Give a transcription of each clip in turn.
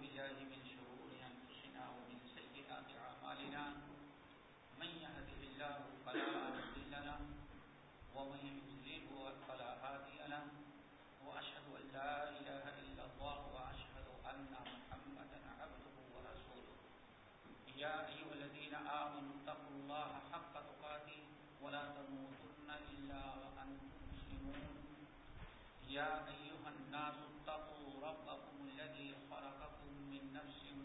بالله من شرور أنفسنا ومن سيئات أعمالنا من يهده الله فلا مضل له ومن يضلل فلا هادي له وأشهد أن لا إله إلا الله وأشهد أن محمدا عبده ورسوله يا أيها الذين آمنوا اتقوا الله حق تقاته ولا تموتن إلا وأنتم مسلمون يا أيها الناس اتقوا ربكم الذي خلقكم من نفس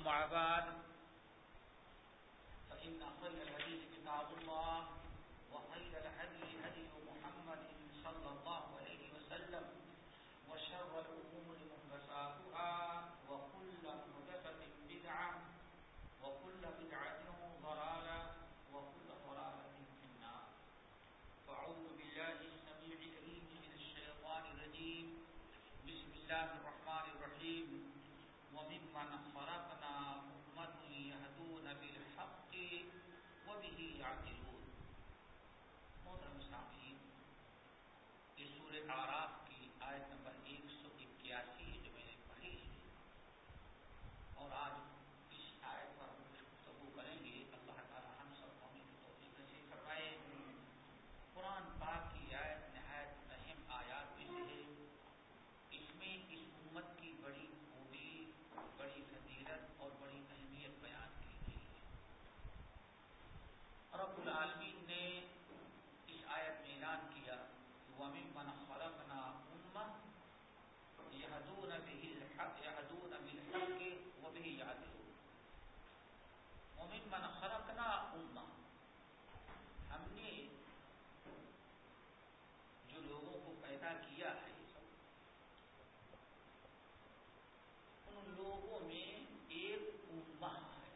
أما بعد فإن خير الحديث كتاب الله، وخير الهدي هدي محمد صلى الله عليه وسلم، وشر الأمور محدثاتها، وكل محدثة بدعة، وكل بدعة ضلالة، وكل ضلالة في النار. فأعوذ بالله السميع العليم من الشيطان الرجيم. بسم الله الرحمن الرحيم. وممن خلقنا اس سورہ آراف کی آیت نمبر ایک سو اکیاسی جو میں نے پڑھی ہے اور آج اس آیت پر ہم کچھ گفتگو کریں گے اللہ تعالیٰ ہم سب قومی کی توفیق سے فرمائے قرآن پاک کی آیت نہایت اہم آیات میں سے ہے اس میں اس امت کی بڑی خوبی بڑی فضیلت اور بڑی اہمیت بیان کی گئی ہے رب العالمین نے اس آیت میں اعلان کیا ومن من خلقنا امه يهدون به الحق يهدون بالحق وبه يعدلون ومن من خلقنا امه ہم نے جو لوگوں کو پیدا کیا ہے، ان لوگوں میں ایک امہ ہے۔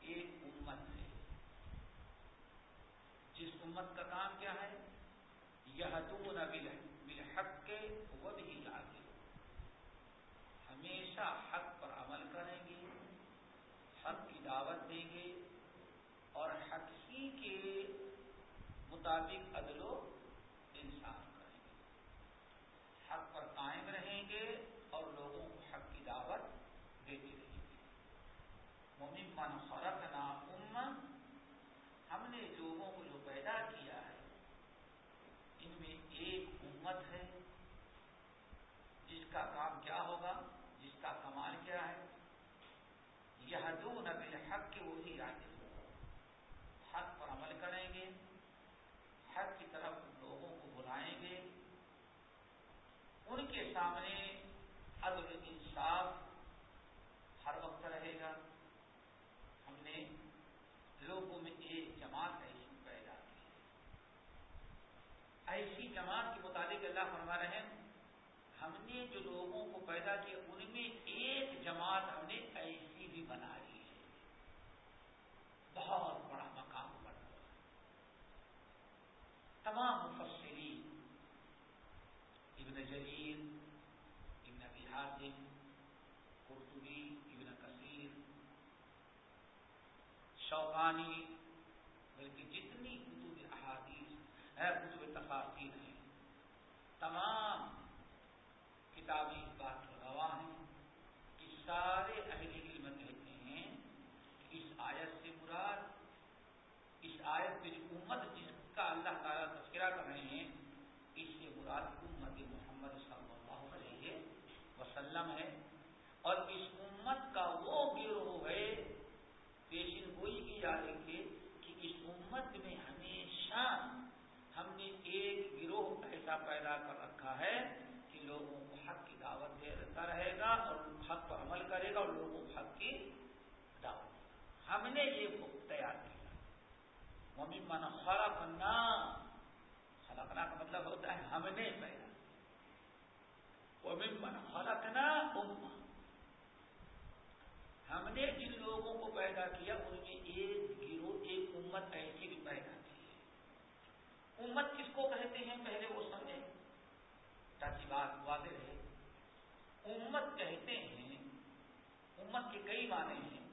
ایک امت ہے۔ جس امت کا کام کیا ہے؟ یہدون بالحق کے وہ بھی آگے ہمیشہ حق پر عمل کریں گے حق کی دعوت دیں گے اور حق ہی کے مطابق عدل و انصاف کریں گے۔ حق پر قائم رہیں گے اور لوگوں کو حق کی دعوت دیتے رہیں گے۔ ممن من خلقنا امہ ہم نے لوگوں کو جو پیدا کیا ہے، ان میں ایک امت ہے۔ جس کا کام کیا ہوگا؟ جس کا کمال کیا ہے؟ یہ دو نبل حق کے وہی آگے حق پر عمل کریں گے حق کی طرف لوگوں کو بلائیں گے ان کے سامنے عدل انصاف ہر وقت رہے گا ہم نے لوگوں میں ایک جماعت ایسی پیدا کی ایسی جماعت کے متعلق اللہ فرما رہے ہیں۔ ہم نے جو لوگوں کو پیدا کیا، ان میں ایک جماعت ہم نے ایسی بھی بنا لی ہے۔ بہت بڑا مقام بنا ہوا تمام مفسرین، ابن جلیل ابن ابی حازم قرطبی، ابن کثیر، شوقانی، بلکہ جتنی کتب احادیث ہے کتب تفاصیر ہیں تمام کتابی اس بات کے گواہ ہیں کہ سارے اہل علم کہتے ہیں کہ اس آیت سے مراد، اس آیت میں جو امت جس کا اللہ تعالیٰ تذکرہ کر رہے ہیں، اس سے مراد امت محمد صلی اللہ علیہ وسلم ہے۔ اور اس امت کا وہ گروہ ہے، پیشن گوئی کی جا رہی پیدا کر رکھا ہے کہ لوگوں کو حق کی دعوت دیتا رہے گا اور حق پر عمل کرے گا اور لوگوں کو حق کی دعوت ہم نے یہ بک تیار کیا۔ ممی من خلق خلقنا کا مطلب ہوتا ہے ہم نے پیدا ممی من خلقنا ہم نے جن لوگوں کو پیدا کیا، ان میں ایک گروہ، ایک امت ایسی بھی پیدا امت کس کو کہتے ہیں؟ پہلے وہ سمجھے تاکہ بات واضح رہے۔ امت کہتے ہیں، امت کے کئی معنی ہیں،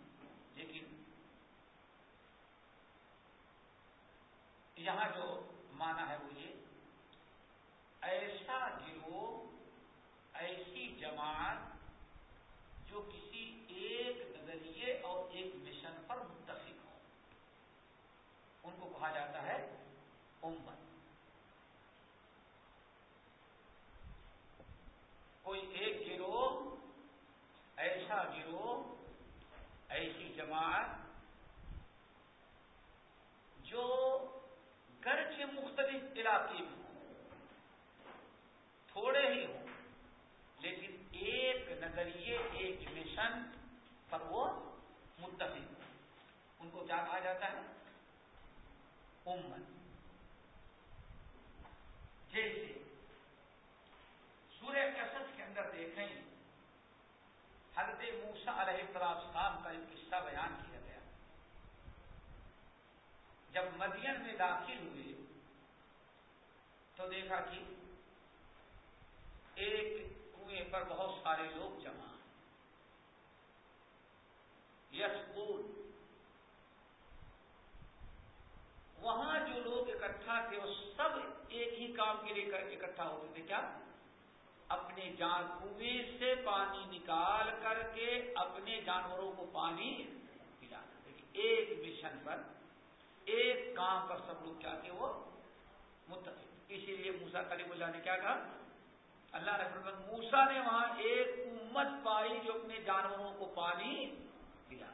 لیکن یہاں جو مانا ہے وہ یہ، ایسا گروہ، ایسی جماعت جو کسی ایک نظریے اور ایک مشن پر متفق ہو۔ ان کو کہا جاتا ہے امت۔ کوئی ایک گروہ، ایسا گروہ، ایسی جماعت جو گھر کے مختلف علاقے میں ہوں تھوڑے ہی ہوں لیکن ایک نظریے، ایک مشن پر وہ متفق ان کو کیا کہا جاتا ہے؟ امت جیسے سورہ کسد کے اندر دیکھیں حضرت موسا علیہ السلام کا ایک قصہ بیان کیا گیا۔ جب مدین میں داخل ہوئے تو دیکھا کہ ایک کنویں پر بہت سارے لوگ جمع۔ یسکول وہاں جو لوگ اکٹھا تھے، وہ سب ایک ہی کام کے لیے اکٹھا ہوتے تھے۔ کیا؟ اپنے جان کنویں سے پانی نکال کر کے اپنے جانوروں کو پانی پلانا ایک مشن پر، ایک کام پر سب لوگ کیا تھے وہ متفق۔ اسی لیے موسا کلیم اللہ نے کیا کہا؟ اللہ رب موسا نے وہاں ایک امت پائی جو اپنے جانوروں کو پانی پلا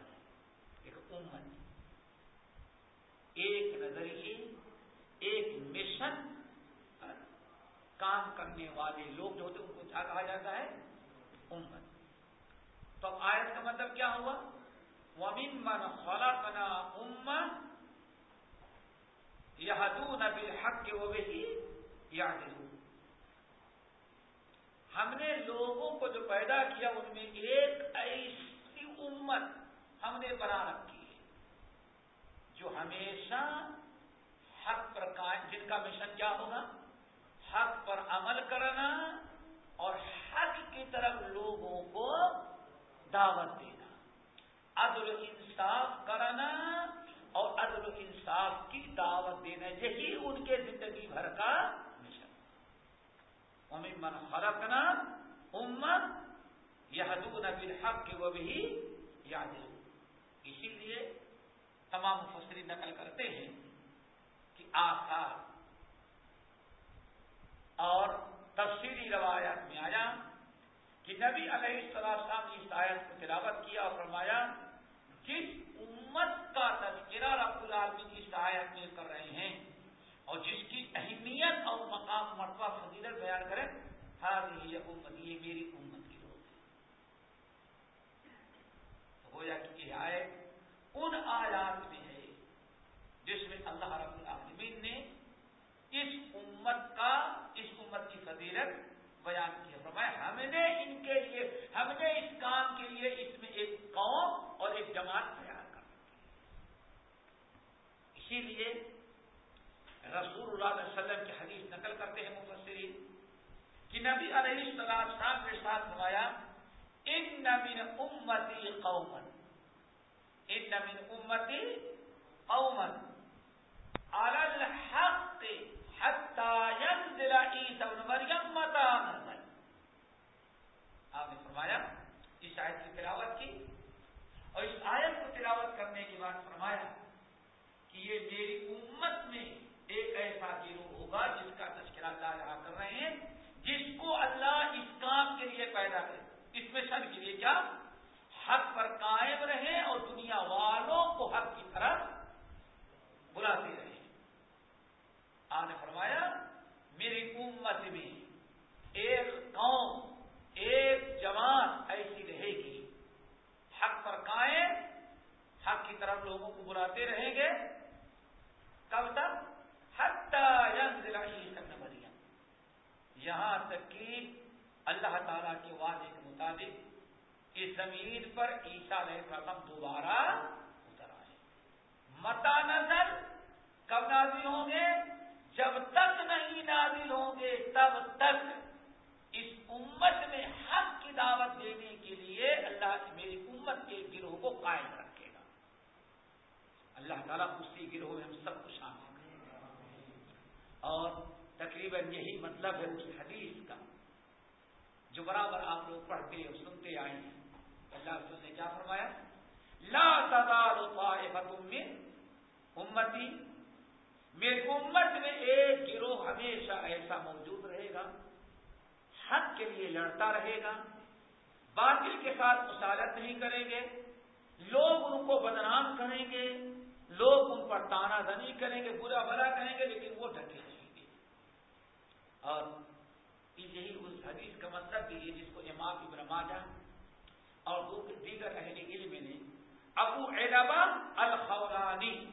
ایک امت۔ ایک نظریے ایک مشن۔ کام کرنے والے لوگ جو ہوتے ان کو کیا کہا جاتا ہے امت۔ تو آیت کا مطلب کیا ہوا؟ ومن من خولا امت یہ نبی حق کے وہ بھی یاد ہم نے لوگوں کو جو پیدا کیا، ان میں ایک ایسی امت ہم نے بنا رکھی ہے، جو ہمیشہ حق پر قائم، جن کا مشن کیا ہوگا؟ حق پر عمل کرنا اور حق کی طرف لوگوں کو دعوت دینا۔ عدل انصاف کرنا اور عدل انصاف کی دعوت دینا، یہی ان کے زندگی بھر کا من خلقنا امت یہ نبی حق کے وہ بھی یاد اسی لیے تمام مفسرین نقل کرتے ہیں کہ آثار اور تفصیلی روایات میں آیا کہ نبی علیہ السلام نے اس آیت کو تلاوت کیا اور فرمایا، جس امت کا تذکرہ رب العالمین اس آیت میں کر رہے ہیں اور جس کی اہمیت اور مقام، مرتبہ فضیلت بیان کرے ہر ہاں، یہ امت، یہ میری امت کی لوگ ہے۔ گویا کہ یہ آئے ان آیات میں ہے جس میں اللہ رب العالمین نے اس امت کا، اس امت کی فضیلت بیان کیا فرمایا، ہم نے ان کے لیے، ہم نے اس کام کے لیے اس میں ایک قوم اور ایک جماعت تیار کر اسی لیے رسول اللہ علیہ وسلم کی حدیث نقل کرتے ہیں مفسرین کہ نبی علیہ السلام صاحب کے ساتھ فرمایا، ان نمین امتی قومن ان نمین امتی قومن الحق حتى ينزل آپ نے فرمایا، اس آیت کی تلاوت کی۔ اور اس آیت کو تلاوت کرنے کے بعد فرمایا کہ یہ میری امت میں ایک ایسا گروہ ہوگا جس کا تذکرہ اللہ یہاں کر رہے ہیں، جس کو اللہ اس کام کے لیے پیدا کرے۔ اس مشن کے لیے کیا؟ حق پر قائم رہے اور دنیا والوں کو حق کی طرف بلاتے رہے۔ آپ نے فرمایا، میری امت میں ایک قوم، ایک جماعت ایسی رہے گی۔ حق پر قائم، حق کی طرف لوگوں کو بلاتے رہیں گے۔ کب تک؟ مریم۔ یہاں تک کہ اللہ تعالی کے وعدے کے مطابق اس زمین پر عیسا علیہ السلام دوبارہ اترا متا نظر کب نازل ہوں گے؟ جب تک نہیں نازل ہوں گے، تب تک اس امت میں حق کی دعوت دینے کے لیے اللہ میری امت کے گروہ کو قائم رکھے گا۔ اللہ تعالیٰ اسی گروہ میں ہم سب کو شامل کرے اور تقریباً یہی مطلب ہے اس حدیث کا۔ جو برابر آپ لوگ پڑھتے اور سنتے آئے ہیں۔ اللہ رسول نے کیا فرمایا؟ لا تزال طائفة من امتی میری امت میں ایک گروہ ہمیشہ ایسا موجود رہے گا، حق کے لیے لڑتا رہے گا، باطل کے ساتھ مسالت نہیں کریں گے، لوگ ان کو بدنام کریں گے، لوگ ان پر تانا دنی کریں گے، برا بھلا کہیں گے، لیکن وہ ڈھکے رہیں گے۔ اور یہی اس حدیث کا مطلب بھی ہے جس کو امام ابن ماجہ اور دیگر اہل علم نے، ابو عنبا الخولانی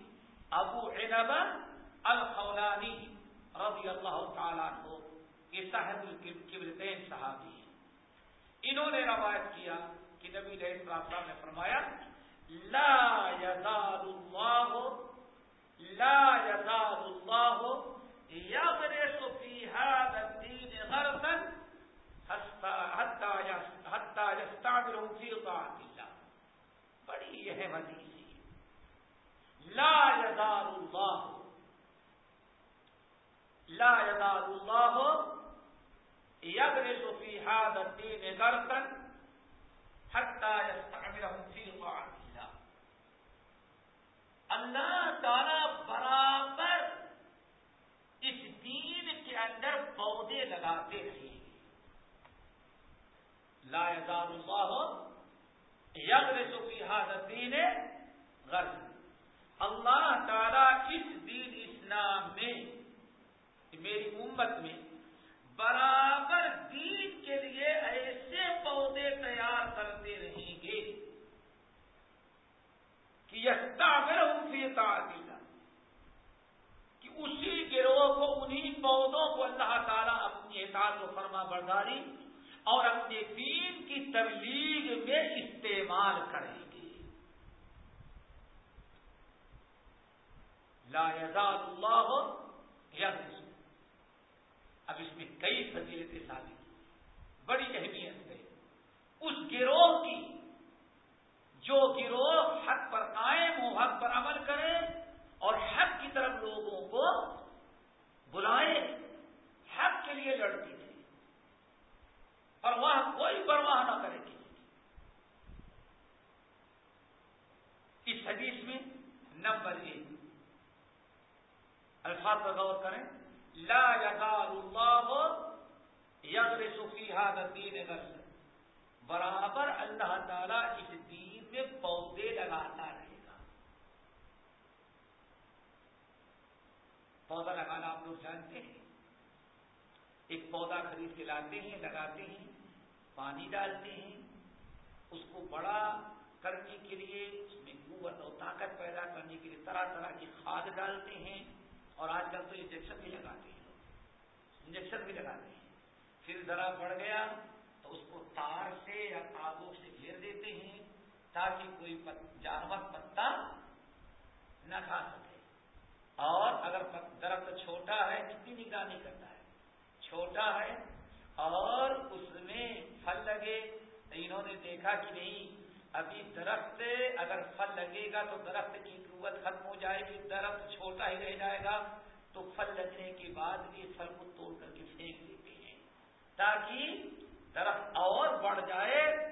ابو عنبا الخولانی رضی اللہ تعالیٰ کو یہ صاحب القبلتین صحابی ہیں۔ انہوں نے روایت کیا کہ نبی علیہ السلام نے فرمایا، لا یزال اللہ، لا یزال اللہ یغرس فی هذا الدین غرسا حتی یستعملہ فی طاعت اللہ۔ بڑی اہم حدیث ہے۔ لا یزال اللہ لا یزال اللہ یغرس فی هذا الدین غرسا حتی یستعملہ فی طاعت اللہ اللہ تعالی برابر اس دین کے اندر پودے لگاتے رہے لا یزال اللہ یغرس فی هذا الدین غرس اللہ تعالی اس دین اسلام میں میری امت میں برابر دین کے لیے ایسے پودے تیار کرتے رہیں گے کہ یستعمل ہوں فی کہ اسی گروہ کو انہی پودوں کو اللہ تعالیٰ اپنی احساس و فرما برداری اور اپنے دین کی تبلیغ میں استعمال کریں گے۔ لا یزال اللہ یغرس اب اس میں کئی فضیلتیں ثابت بڑی اہمیت ہے۔ اس گروہ کی، جو گروہ حق پر قائم ہو، حق پر عمل کرے اور حق کی طرف لوگوں کو بلائے، حق کے لیے لڑتی رہے۔ اور وہاں کوئی پرواہ نہ کرے گی اس حدیث میں نمبر ایک، الفاظ پر غور کریں۔ لا یزال اللہ یغرس فی هذا الدین غرس برابر اللہ تعالی اس دین میں پودے لگاتا رہے گا. پودا لگانا آپ لوگ جانتے ہیں. ایک پودا خرید کے لاتے ہیں، لگاتے ہیں، پانی ڈالتے ہیں. اس کو بڑا کرنے کے لیے، اس میں قوت اور طاقت پیدا کرنے کے لیے طرح طرح کی کھاد ڈالتے ہیں. اور آج کل تو انجیکشن بھی لگاتے ہیں انجیکشن بھی لگاتے ہیں۔ پھر ذرا بڑھ گیا تو اس کو تار سے یا تابو سے گھیر دیتے ہیں تاکہ کوئی جانور پتا نہ کھا سکے۔ اور اگر درخت چھوٹا ہے، کتنی نگرانی کرتا ہے۔ چھوٹا ہے اور اس میں پھل لگے انہوں نے دیکھا کہ نہیں، ابھی درخت اگر پھل لگے گا تو درخت کی قوت ختم ہو جائے گی، درخت چھوٹا ہی رہ جائے گا، تو پھل لگنے کے بعد بھی پھل کو توڑ کر کے پھینک دیتے ہیں۔ تاکہ درخت اور بڑھ جائے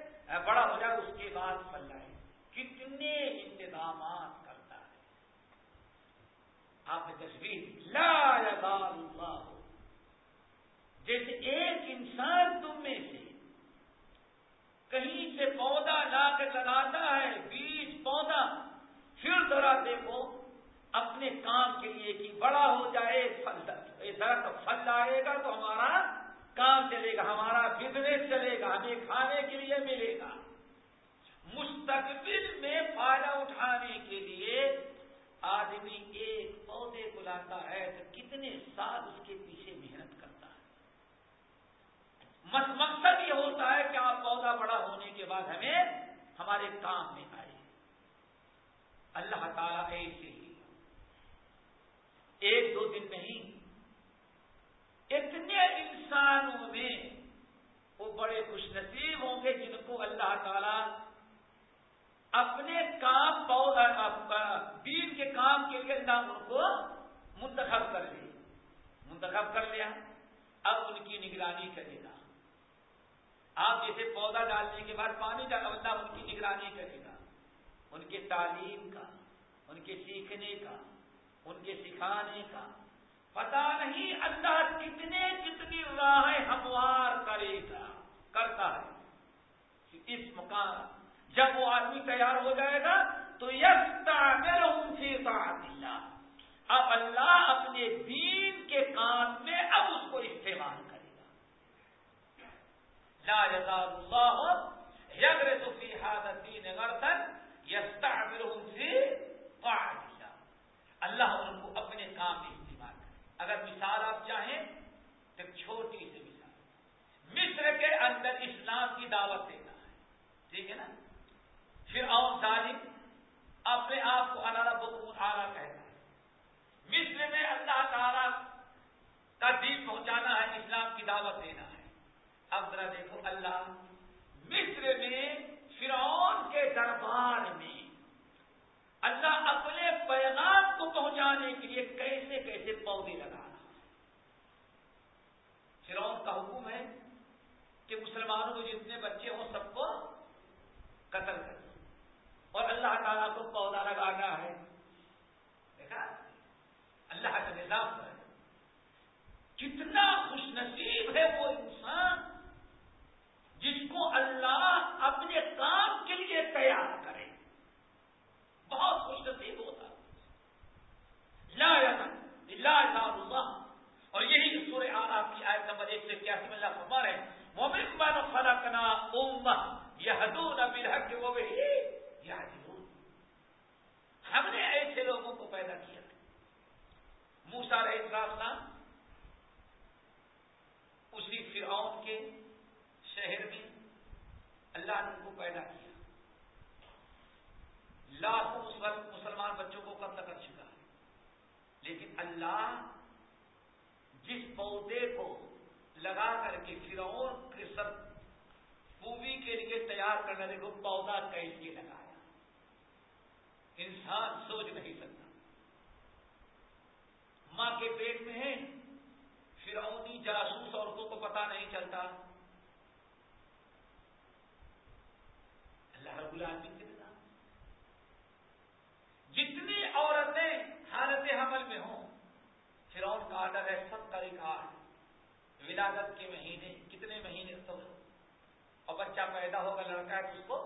بڑا ہو جائے، اس کے بعد پھل لائے۔ کتنے انتظامات کرتا ہے۔ آپ نے تصویر لا اللہ۔ جیسے ایک انسان تم میں سے کہیں سے پودا لا کر لگاتا ہے پھر دیکھو اپنے کام کے لیے کہ بڑا ہو جائے درخت پھل لائے گا تو ہمارا کام چلے گا، ہمارا بزنس چلے گا، ہمیں کھانے کے لیے ملے گا۔ مستقبل میں فائدہ اٹھانے کے لیے آدمی ایک پودے کو لاتا ہے تو کتنے سال اس کے پیچھے محنت کرتا ہے۔ مقصد یہ ہوتا ہے کہ آپ پودا بڑا ہونے کے بعد ہمیں ہمارے کام میں اللہ تعالیٰ ایسے ہی۔ ایک دو دن نہیں۔ اتنے انسانوں میں وہ بڑے خوش نصیب ہوں گے جن کو اللہ تعالیٰ اپنے کام دین کے کام کے لیے اللہ ان کو منتخب کر لی منتخب کر لیا۔ اب ان کی نگرانی کرے گا۔ آپ جیسے پودا ڈالنے کے بعد پانی ڈالا اللہ ان کی نگرانی کرے گا۔ ان کے تعلیم کا، ان کے سیکھنے کا، ان کے سکھانے کا۔ پتا نہیں اللہ کتنے کتنی راہیں ہموار کرے گا، کرتا ہے۔ اس مقام جب وہ آدمی تیار ہو جائے گا، تو یس اللہ۔ اب اللہ اپنے دین کے کام میں اب اس کو استعمال کرے گا۔ لا یزال اللہ یگر سفی حادثین غرتن یستعملهم اللہ اللہ ان کو اپنے کام میں استعمال کرے اگر مثال آپ چاہیں تو چھوٹی سی مثال۔ مصر کے اندر اسلام کی دعوت دینا ہے۔ ٹھیک ہے نا؟ پھر اور ظالم اپنے آپ کو انارا بکون آرا کہتا ہے۔ مصر میں اللہ تعالی کا دین پہنچانا ہے، اسلام کی دعوت دینا ہے۔ اب ذرا دیکھو، اللہ مصر میں فرعون کے دربار میں اللہ اپنے پیغام کو پہنچانے کے لیے کیسے کیسے پودے لگا رہا فرعون کا حکم ہے کہ مسلمانوں کے جتنے بچے ہوں سب کو قتل کر اور اللہ تعالیٰ کو پودا لگانا ہے۔ دیکھا؟ اللہ کا نظام ہے کتنا خوش نصیب ہے وہ انسان جس کو اللہ اپنے کام کے لیے تیار کرے۔ بہت خوش نصیب ہوتا۔ لا لا اللہ۔ اور یہی سورہ آراب کی آیت نمبر ایک سے کیاسی میں اللہ فرما رہے مومن بن خلقنا امہ یہدون بالحق وہ وہی ہم نے ایسے لوگوں کو پیدا کیا۔ موسا رہے السلام، اسی فرعون کے شہر میں اللہ نے ان کو پیدا کیا۔ لاکھوں مسلمان بچوں کو قتل کر چکا ہے۔ لیکن اللہ جس پودے کو لگا کر کے فرعون کے سب پوری کے لیے تیار کرنے دیکھو پودا کیسے لگایا۔ انسان سوچ نہیں سکتا۔ ماں کے پیٹ میں ہے، فرعونی جاسوس عورتوں کو پتا نہیں چلتا۔ اللہ رب العالمین کے نظام جتنی عورتیں حالت حمل میں ہوں، فرعون کا آڈر ہے، سب طریقہ ہے۔ ولادت کے مہینے، کتنے مہینے تو اور بچہ پیدا ہوگا، لڑکا ہے، تو اس کو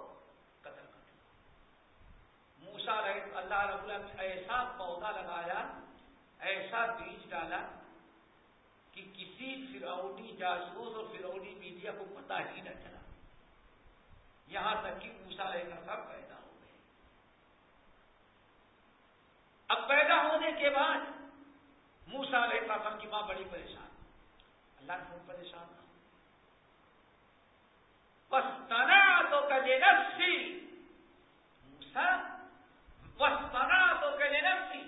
قتل کر دو۔ موسا رہے اللہ رب اللہ نے ایسا پودا لگایا، ایسا بیج ڈالا کہ کسی فروٹی جاسوس اور فروٹی میڈیا کو پتا ہی نہ چلا۔ یہاں تک کہ موسا رہے کا سب پیدا ہو گئے۔ اب پیدا ہونے کے بعد موسا رہے کا سب کی ماں بڑی پریشان اللہ نے پریشان تھا وسطنا تو کلے نفسی وسطنا تو کلے نفسی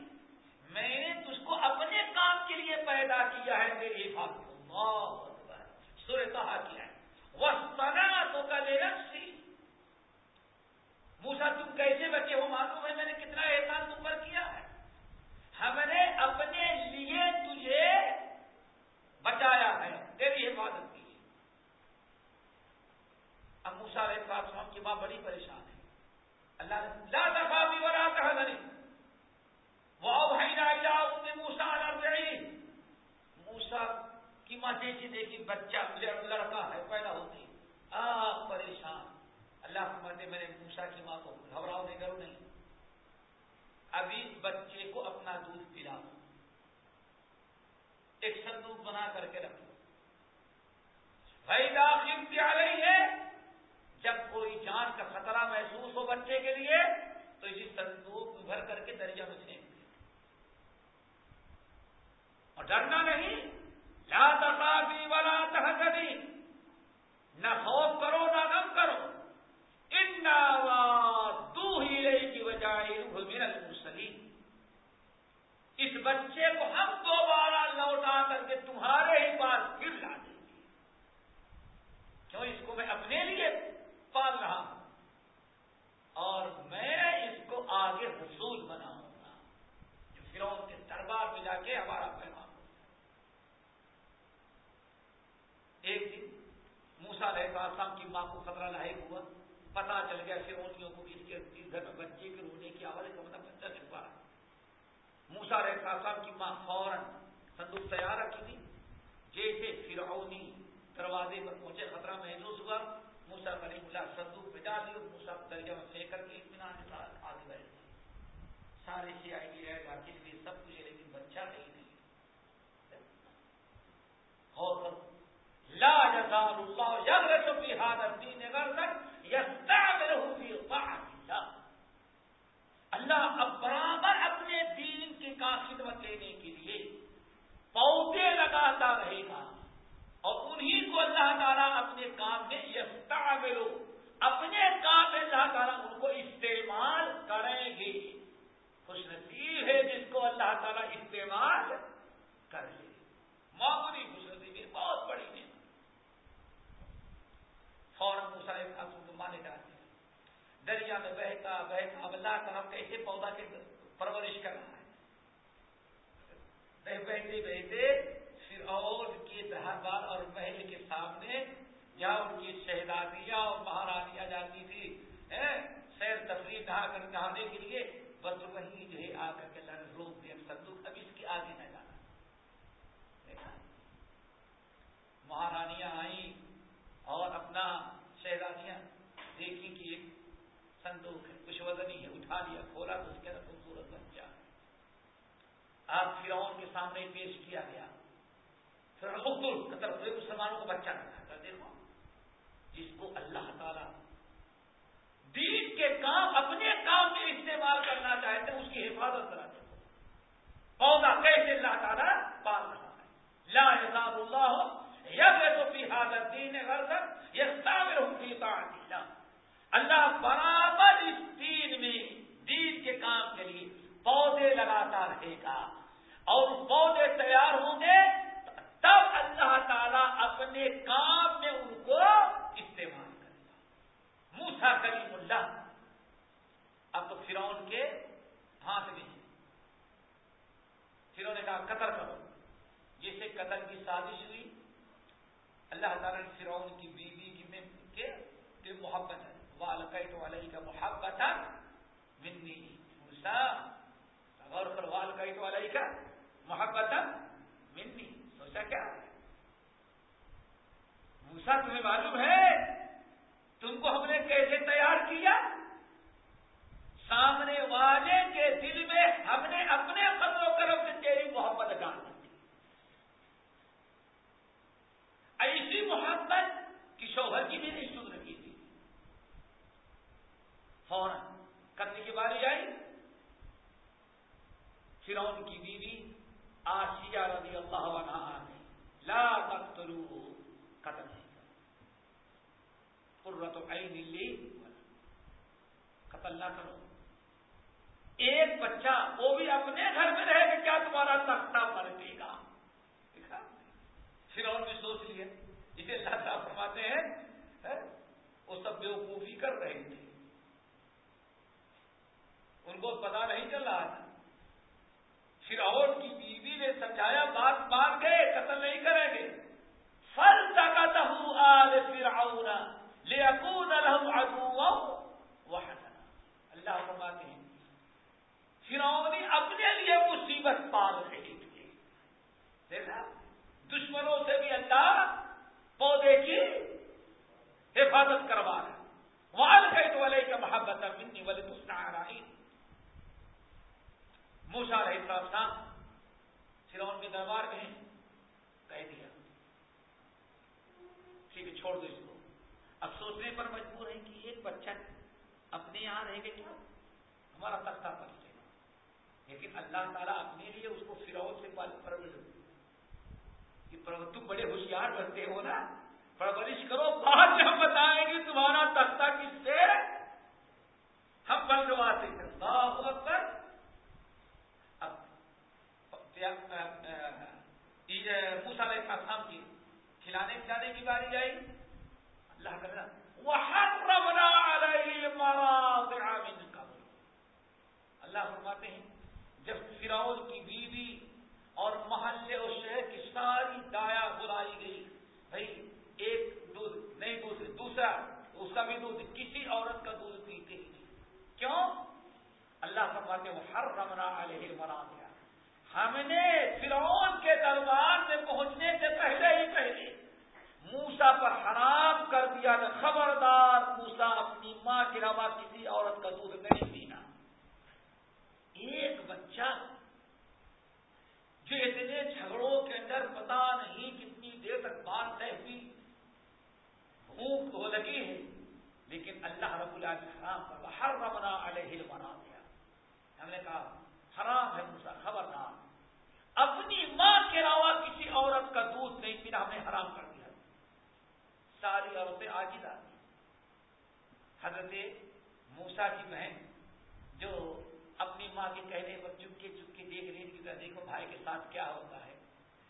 میں نے تجھ کو اپنے کام کے لیے پیدا کیا ہے تیری حفاظت سورہ کہا کیا ہے۔ وسطنا تو کلے نفسی موسا تم کیسے بچے ہو؟ معلوم ہے میں نے کتنا احسان تم پر کیا ہے۔ ہم نے اپنے لیے تجھے بچایا ہے۔ تیری حفاظت کی۔ اب موسا علیہ السلام کی ماں بڑی پریشان ہے۔ اللہ لا دفاع بھی ولا تحزنی۔ واوحینا الی موسا موسا کی ماں دیکھی دیکھی بچہ لڑکا ہے، پیدا ہوتی۔ آپ پریشان۔ اللہ فرماتے میں نے موسا کی ماں کو گھبراؤ نہیں کروں نہیں۔ ابھی بچے کو اپنا دودھ پلاؤ ایک صندوق بنا کر کے رکھو۔ بھائی داخل کیا رہی ہے۔ جب کوئی جان کا خطرہ محسوس ہو بچے کے لیے، تو اسی صندوق میں بھر کر کے درجہ میں پھینک دے۔ اور ڈرنا نہیں۔ لا تصابی ولا تحزنی۔ نہ خوف کرو، نہ غم کرو۔ تو ہیرے کی وجہ اس بچے کو ہم دوبارہ لوٹا کر کے تمہارے ہی پاس پھر لا دیں گے۔ کیوں؟ اس کو میں اپنے لیے پال رہا ہوں۔ اور میں اس کو آگے حصول بناؤں گا۔ جو فرعون کے دربار میں جا کے ہمارا پیغام ایک دن موسا علیہ السلام کی ماں کو خطرہ لاحق ہوا۔ پتا چل گیا فرونیوں کو اس کے گھر میں بچے کے رونے کی آواز کا مطلب بچہ چھپا موسا علیہ السلام کی ماں فوراً صندوق تیار رکھی تھی۔ جیسے فرعونی دروازے پر پہنچے خطرہ محسوس ہوا موسا کریم اللہ صندوق میں ڈال دی موسا درجہ میں پھینک کر کے اطمینان کے ساتھ آگے بیٹھ گئے سارے سی آئی ڈی رہے گا کس لیے سب کچھ لیکن بچہ کہیں نہیں اور لا يزال الله يغرس في هذا الدين غرسا يستعمله في طاعة الله اللہ اب برابر اپنے دین کی کا خدمت لینے کے لیے پودے لگاتا رہے گا۔ اور انہی کو اللہ تعالیٰ اپنے کام میں یستعملو اپنے کام میں اللہ تعالیٰ ان کو استعمال کریں گے۔ خوش نصیب ہے جس کو اللہ تعالیٰ استعمال کر لے۔ معمولی خوش نصیبی بہت بڑی نہیں فوراً مسائل کو مانے جاتے ہیں۔ دریا میں بہتا بہتا اب اللہ تعالیٰ کیسے پودا کے پرورش کر رہا ہے بہتے بہتے پھر کے دربار اور محل کے سامنے جہاں ان کی شہزادیاں اور مہارانیاں جاتی تھی سیر تفریح نہا کر نہانے کے لیے بس وہیں جو ہے، آ کر کے اللہ نے روک دیا صندوق اب اس کی آگے نہ جانا۔ مہارانیاں آئیں اور اپنا شہزادیاں دیکھی کہ ایک صندوق ہے، کچھ وزنی ہے، اٹھا لیا، کھولا تو اس کے اندر آپ فرعون کے سامنے پیش کیا گیا۔ پھر مسلمانوں کا بچہ دکھا کر دیکھو، جس کو اللہ تعالی دین کے کام، اپنے کام میں استعمال کرنا چاہتے ہیں، اس کی حفاظت کرا دیکھو پودا کیسے اللہ تعالیٰ پال رہا ہے؟ لا اللہ۔ اللہ برابر اس دین میں، دین کے کام کے لیے پودے لگاتا رہے گا۔ اور پودے تیار ہوں گے، تب اللہ تعالیٰ اپنے کام میں ان کو استعمال کرے گا۔ موسا کریم اللہ۔ اب تو فرون کے ہاتھ میں ہے۔ فرون نے کہا، قتل کرو۔ جیسے قتل کی سازش ہوئی، اللہ تعالیٰ نے فرعون کی بیوی کی میں کے محبت ہے۔ والقیت علیہ کا محبت منی موسا غور کر والقیت علیہ کا محبت منی۔ سوچا کیا؟ موسا تمہیں معلوم ہے؟ تم کو ہم نے کیسے تیار کیا؟ سامنے والے کے دل میں ہم نے اپنے قدر و کرم سے تیری محبت ڈال دی ایسی محبت کی شوہر کی بھی نہیں سن رکھی تھی۔ فوراً کرنے کی باری آئی۔ فرون کی بیوی آسیہ رضی اللہ عنہ نے لا تقتلو قتل نہیں قرۃ عین لی قتل نہ کرو. ایک بچہ وہ بھی اپنے گھر میں رہے کہ کیا تمہارا تختہ پلٹے گا؟ پھر اور بھی سوچ لیا اسے اللہ صاحب فرماتے ہیں وہ سب بیوقوفی کر رہے تھے۔ ان کو پتا نہیں چل رہا تھا۔ پھر اور کی بیوی نے سمجھایا، بات مان گئے، قتل نہیں کریں گے۔ فل تک آل فرعون لیکون لهم عدوا وحسنا۔ اللہ فرماتے ہیں، فرعونی اپنے لیے مصیبت پال رہے تھے دیکھا، دشمنوں سے بھی اللہ پودے کی حفاظت کروا رہا وال گئے والے کا محبت منی والے مستعرائی موسا رہے تھا فرعون کے دربار میں کہہ دیا۔ ٹھیک ہے، چھوڑ دو اس کو۔ اب سوچنے پر مجبور ہے کہ ایک بچہ اپنے یہاں رہے گا کیا ہمارا تختہ پر لیکن اللہ تعالیٰ اپنے لیے اس کو فرعون سے پرورش تم بڑے ہوشیار بنتے ہو نا۔ پرورش کرو، بعد میں ہم بتائیں گے تمہارا تختہ کس سے ہم بنواتے ہیں اللہ اکبر اب موسا علیہ السلام کی کھلانے پلانے کی باری آئی اللہ کرنا وحرمنا علیہ مراضع من قبل۔ اللہ فرماتے ہیں، جب فرعون کی بیوی اور محلے اور شہر کی ساری دایا بلائی گئی، بھائی، ایک دودھ، نہیں دوسرے دوسرا، اس کا بھی دودھ کسی عورت کا دودھ پیتے ہی نہیں۔ کیوں؟ اللہ فرماتے وہ ہر رمنا علیہ مرا دیا ہم نے فرعون کے دربار میں پہنچنے سے پہلے ہی پہلے موسا پر حرام کر دیا کہ خبردار موسا اپنی ماں کے علاوہ کسی عورت کا دودھ نہیں پینا۔ ایک بچہ جو اتنے جھگڑوں کے اندر پتا نہیں کتنی دیر تک بات طے ہوئی بھوک تو لگی ہے، لیکن اللہ رب اللہ حرام کر ہر رمنا علیہ بنا دیا ہم نے کہا، حرام ہے موسا خبردار۔ اپنی ماں کے علاوہ کسی عورت کا دودھ نہیں پینا ہم نے حرام کر دیا ساری عورتیں آج ہی حضرت موسا کی بہن جو اپنی ماں کے کہنے پر چپکے چپکے دیکھ رہی تھی دیکھو بھائی کے ساتھ کیا ہوتا ہے۔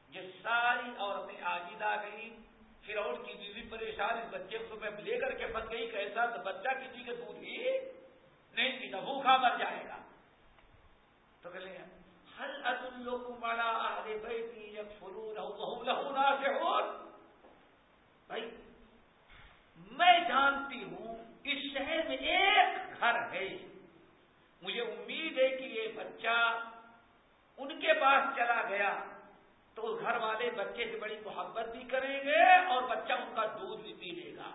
یہ ساری عورتیں آجید آ گئی پھر اور کی بیوی پریشان اس بچے کو میں لے کر کے پھنس گئی کیسا تو بچہ کسی کے دودھ ہی نہیں پیتا، بھوکھا مر جائے گا۔ تو کہ لیں ہر لوگ بڑا آرے بیٹی جب فرو لہو لہو بھائی، میں جانتی ہوں اس شہر میں ایک گھر ہے۔ مجھے امید ہے کہ یہ بچہ ان کے پاس چلا گیا تو گھر والے بچے سے بڑی محبت بھی کریں گے اور بچہ ان کا دودھ بھی پی لے گا۔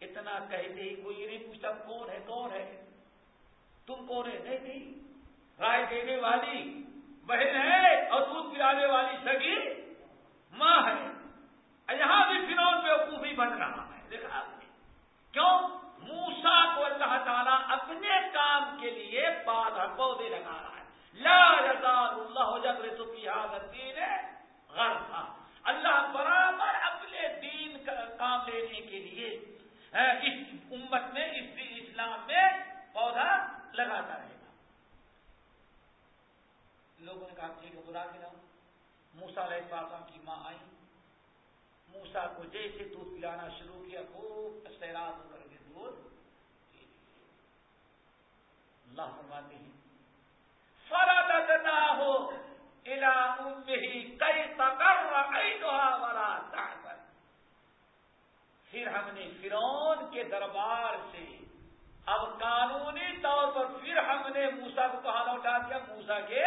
اتنا کہتے ہی کوئی یہ نہیں پوچھتا، کون ہے کون ہے؟ تم کون ہے نہیں نہیں، رائے دینے والی۔ بہن ہے اور دودھ پلانے والی سگی ماں ہے۔ یہاں بھی فنون پہ خوبی بن رہا ہے۔ دیکھا آپ نے کیوں؟ موسا کو اللہ تعالیٰ اپنے کام کے لیے پودے لگا رہا ہے۔ لا رضار اللہ جب رسو کی حالت دین اللہ برابر اپنے دین کا کام لینے کے لیے اس امت میں، اس اسلام میں پودا لگاتا رہے۔ گا لوگوں نے کہا ٹھیک ہے خدا کے نام موسا علیہ السلام کی ماں آئی موسا کو جیسے دودھ پلانا شروع کیا، خوب سیراب ہو کر کے دودھ اللہ فرماتے ہیں فرا فرد ہو پھر ہم نے فرون کے دربار سے، اب قانونی طور پر پھر ہم نے موسا کو کہاں لوٹا دیا؟ موسا کے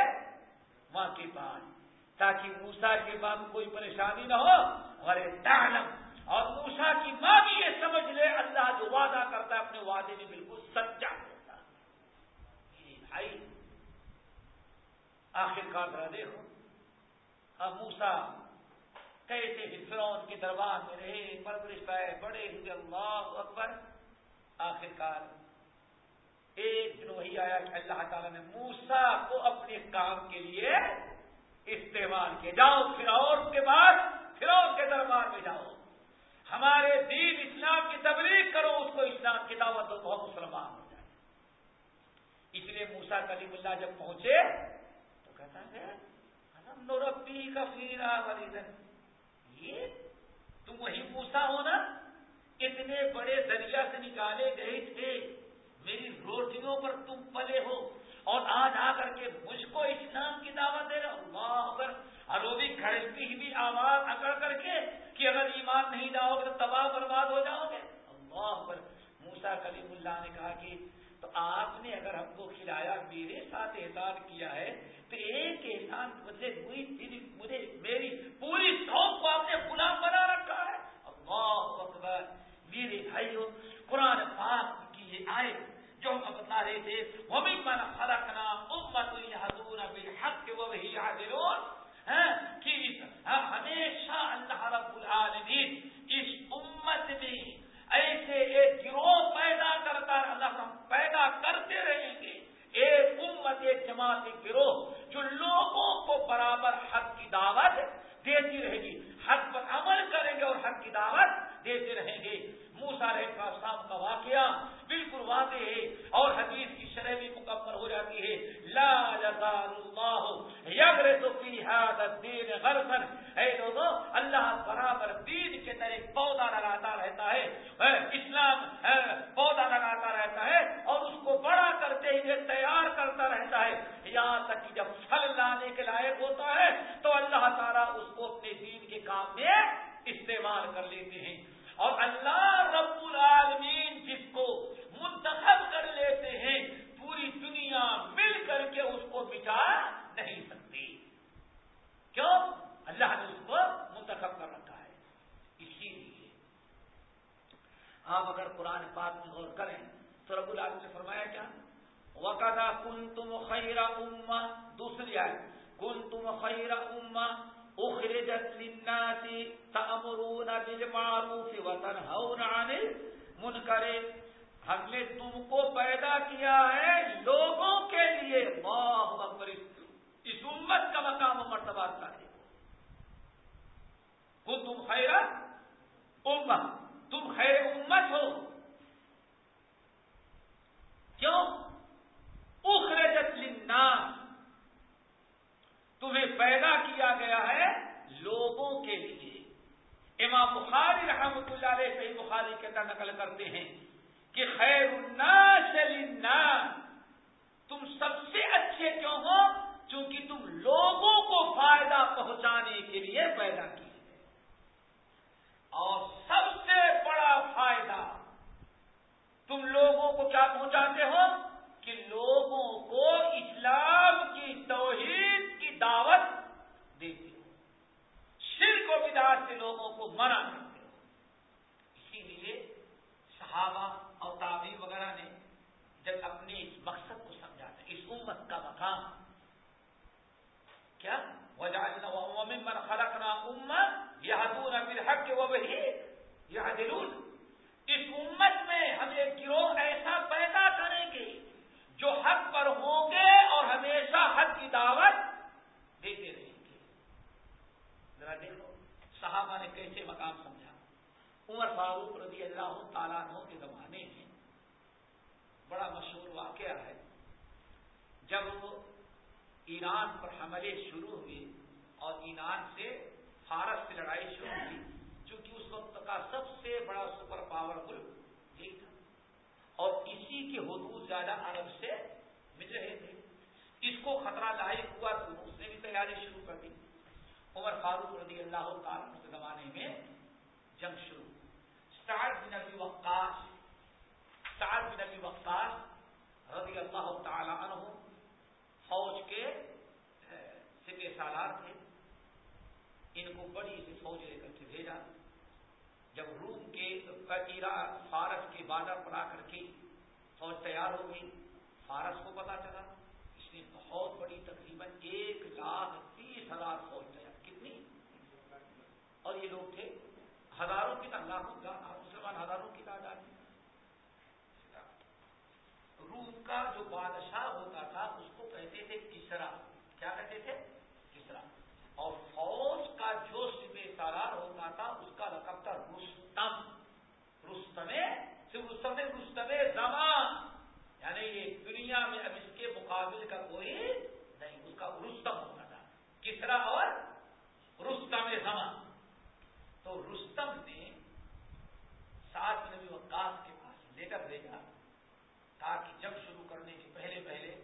ماں کے پاس تاکہ موسا کے بعد کوئی پریشانی نہ ہو اور تعلم۔ اور موسا کی ماں بھی یہ سمجھ لے، اللہ جو وعدہ کرتا ہے، اپنے وعدے میں بالکل سچا ہوتا میرے بھائی آخر کار ذرا دیکھو۔ اب موسا کیسے فرون کے دربار میں رہے، پرورش پائے، بڑے اللہ اکبر۔ آخر کار ایک دن وہی آیا کہ اللہ تعالیٰ نے موسا کو اپنے کام کے لیے استعمال کیا۔ جاؤ فرعون کے بعد فرعون کے دربار میں جاؤ۔ ہمارے دین اسلام کی تبلیغ کرو، اس کو اسلام کی دعوت دو، بہت مسلمان ہو جائے۔ اس لیے موسا کلیم اللہ جب پہنچے، تو کہتا ہے نوربی کا فیرا ولیدن یہ تم وہی موسا ہو نا؟ اتنے بڑے دریا سے نکالے گئے تھے۔ میری روٹیوں پر تم پلے ہو اور آج آ کر کے مجھ کو اسلام کی دعوت دے رہا اللہ اگر اور وہ بھی کھڑکتی بھی آواز اکڑ کر کے کہ اگر ایمان نہیں لاؤ گے تو تباہ برباد ہو جاؤ گے۔ اللہ پر موسا کلیم اللہ نے کہا کہ تو آپ نے اگر ہم کو کھلایا، میرے ساتھ احسان کیا ہے امت فوج تیار ہو گئی۔ فارس کو پتا چلا اس نے بہت بڑی تقریباً ایک لاکھ تیس ہزار فوج تیار کتنی؟ اور یہ لوگ تھے۔ ہزاروں کی لاکھوں مسلمان ہزاروں کی تعداد۔ روم کا جو بادشاہ ہوتا تھا، اس کو کہتے تھے کسرا۔ کیا کہتے تھے؟ کسرا۔ اور فوج کا جو سب سالار ہوتا تھا، اس کا رقم تھا رستم۔ رستم رستم رستم زمان۔ یعنی یہ دنیا میں اب اس کے مقابل کا کوئی نہیں، اس کا رستم ہوتا تھا۔ کسرا اور؟ رستم زمان۔ تو رستم نے سات نبی وقاص کے پاس لے کر بھیجا تاکہ جب شروع کرنے کے پہلے پہلے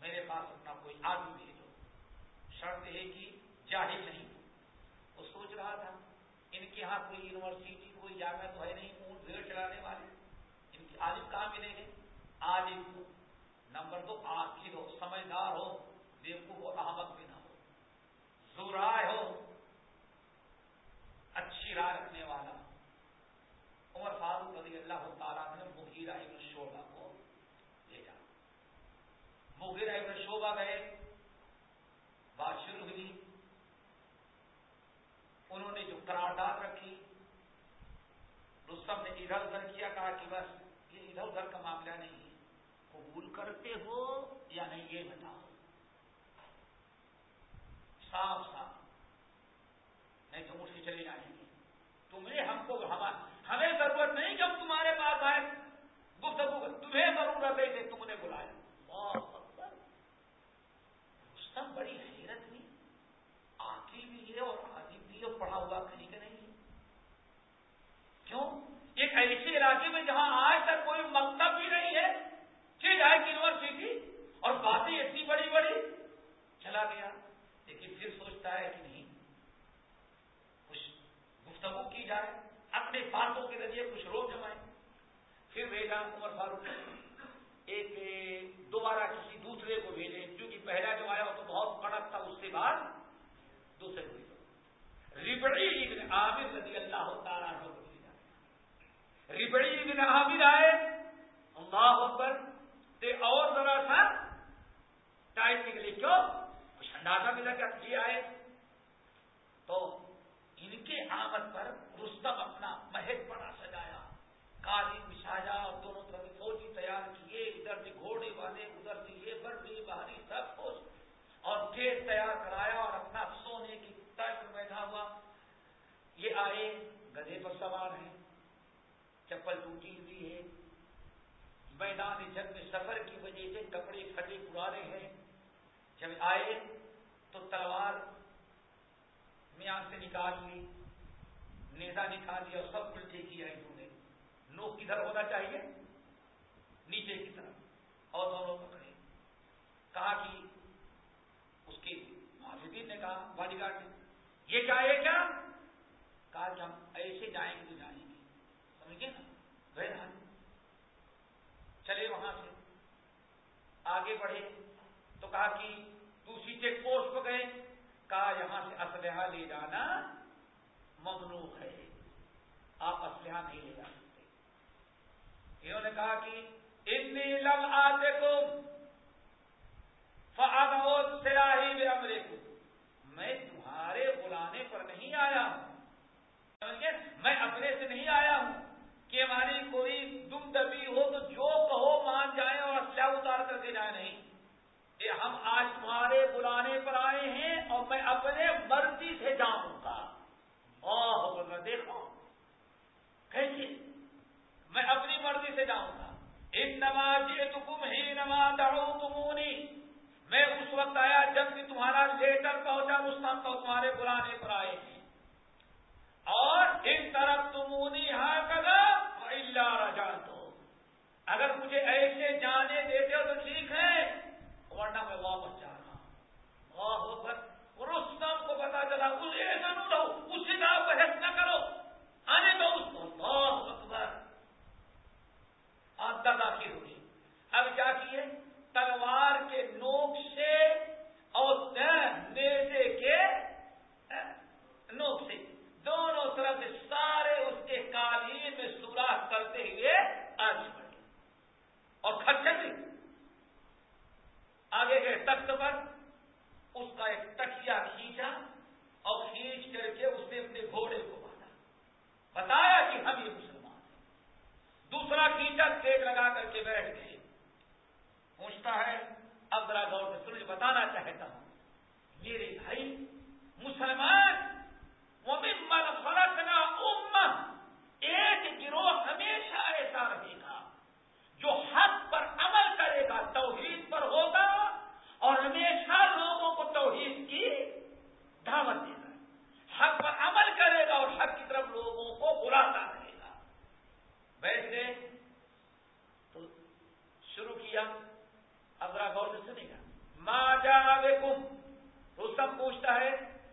میرے پاس اپنا کوئی آدمی بھیجو۔ شرط ہے کہ جاہل نہیں۔ وہ سوچ رہا تھا، ان کے یہاں کوئی یونیورسٹی، کوئی جامع تو ہے نہیں۔ اونٹ چلانے والے۔ ان کی عالم کہاں ملیں گے؟ عالم کو۔ نمبر دو آخر ہو، سمجھدار ہو بیوقوف ہو احمد بھی نہ ہو۔ زورائے ہو، اچھی رائے رکھنے والا۔ عمر فاروق رضی اللہ تعالیٰ نے مغیرہ ابن شعبہ کو بھیجا۔ مغیرہ ابن شعبہ گئے، بات شروع ہوئی۔ انہوں نے جو قرارداد رکھی سب نے ادھر ادھر کیا، کہا کہ بس یہ ادھر ادھر کا معاملہ نہیں ہے۔ قبول کرتے ہو یا نہیں یہ بتاؤ۔ صاف صاف۔ نہیں تو مجھ سے چلے جائیں گے۔ تمہیں ہم کو ہمیں ضرورت نہیں کہ ہم تمہارے پاس آئے۔ گفتگو تمہیں ضرورت ہے کہ تم نے بلایا رستم بڑی ہے اور عادی بھی اور پڑھا ہوا کہیں کا نہیں کیوں ایک ایسے علاقے میں جہاں آج تک کوئی مکتب بھی نہیں ہے چل جائے یونیورسٹی اور باتیں اتنی بڑی بڑی چلا گیا۔ لیکن پھر سوچتا ہے کہ نہیں، کچھ گفتگو کی جائے، اپنے باتوں کے ذریعے کچھ روک جمائے پھر بھیجا عمر فاروق جہاں بھی آئے۔ اللہ اکبر۔ تے اور ذرا سا ٹائٹ نکلے کیوں؟ کچھ آئے۔ تو ان کے آمد پر رستم اپنا محل بڑا سجایا۔ کالی بچھایا اور دونوں طرف فوجی تیار کیے۔ ادھر سے گھوڑے والے، ادھر سے یہ باہری سب کچھ اور گیٹ تیار کرایا اور اپنا سونے کی تش بیٹھا ہوا۔ یہ آئے۔ گدھے پر سوار چپل ٹوٹی ہوئی ہے۔ میدان جنگ میں سفر کی وجہ سے کپڑے پھٹے پرانے ہیں۔ جب آئے تو تلوار میاں سے نکال لی نیزا نکال لیا اور سب الٹے کیا انہوں نے۔ نوک کدھر ہونا چاہیے، نیچے کی طرف۔ اور دونوں پکڑے۔ کہا کہ اس کے محافظین نے کہا، باڈی گارڈ نے، یہ کیا ہے کیا؟ کہا کہ ہم ایسے جائیں گے تو جائیں گے سمجھے گئے نا چلے وہاں سے۔ آگے بڑھے۔ تو کہا کہ دوسری چیک پوسٹ پہ گئے۔ کہا یہاں سے اسلحہ لے جانا ممنوع ہے۔ آپ اسلحہ نہیں لے جا سکتے۔ انہوں نے کہا کہ اتنی لم آتے کم فعد سراہی امرے کو میں تمہارے بلانے پر نہیں آیا ہوں۔ میں اپنے سے نہیں آیا ہوں۔ کہ ہماری کوئی دم دبی ہو تو جو کہو مان جائیں اور اسلحہ اتار کر کے جائیں۔ نہیں۔ یہ ہم آج تمہارے بلانے پر آئے ہیں اور میں اپنے مرضی سے جاؤں گا۔ اوہ دیکھو۔ کیسے میں اپنی مرضی سے جاؤں گا۔ ان نماز تم ہی نماز تمونی میں اس وقت آیا جب بھی تمہارا لیٹر پہنچا رستم تو تمہارے بلانے پر آئے ہیں۔ اور ان طرف تمونی ہاں قدم اللہ رجا تو اگر مجھے ایسے جانے دیتے ہو تو ٹھیک ہے ورنہ میں واپس جا رہا ہوں رستم کو پتا چلا اسے ایسا نہ رہو اس سے آپ بحث نہ کرو آنے دو اس کو اللہ اکبر آپ دادا کی ہوئی اب کیا کیے تلوار کے نوک سے اور نیزے کے نوک سے دونوں طرف سے سارے اس کے قالین میں سوراخ کرتے ہوئے آج بڑھے اور کھچر آگے گئے تخت پر اس کا ایک تکیا کھینچا اور کھینچ کر کے اس نے اپنے گھوڑے کو باندھا بتایا کہ ہم یہ مسلمان ہیں دوسرا کھینچا ٹیک لگا کر کے بیٹھ گئے پوچھتا ہے اب ذرا غور سے سنج بتانا چاہتا ہوں۔ میرے بھائی مسلمان وہ بھی من فرق نہ ایک گروہ ہمیشہ ایسا رہے گا جو حق پر عمل کرے گا توحید پر ہوگا اور ہمیشہ لوگوں کو توحید کی دعوت دے گا حق پر عمل کرے گا اور حق کی طرف لوگوں کو بلاتا رہے گا ویسے تو شروع کیا اب ذرا غور سے سنے گا ماں جا کم رستم پوچھتا ہے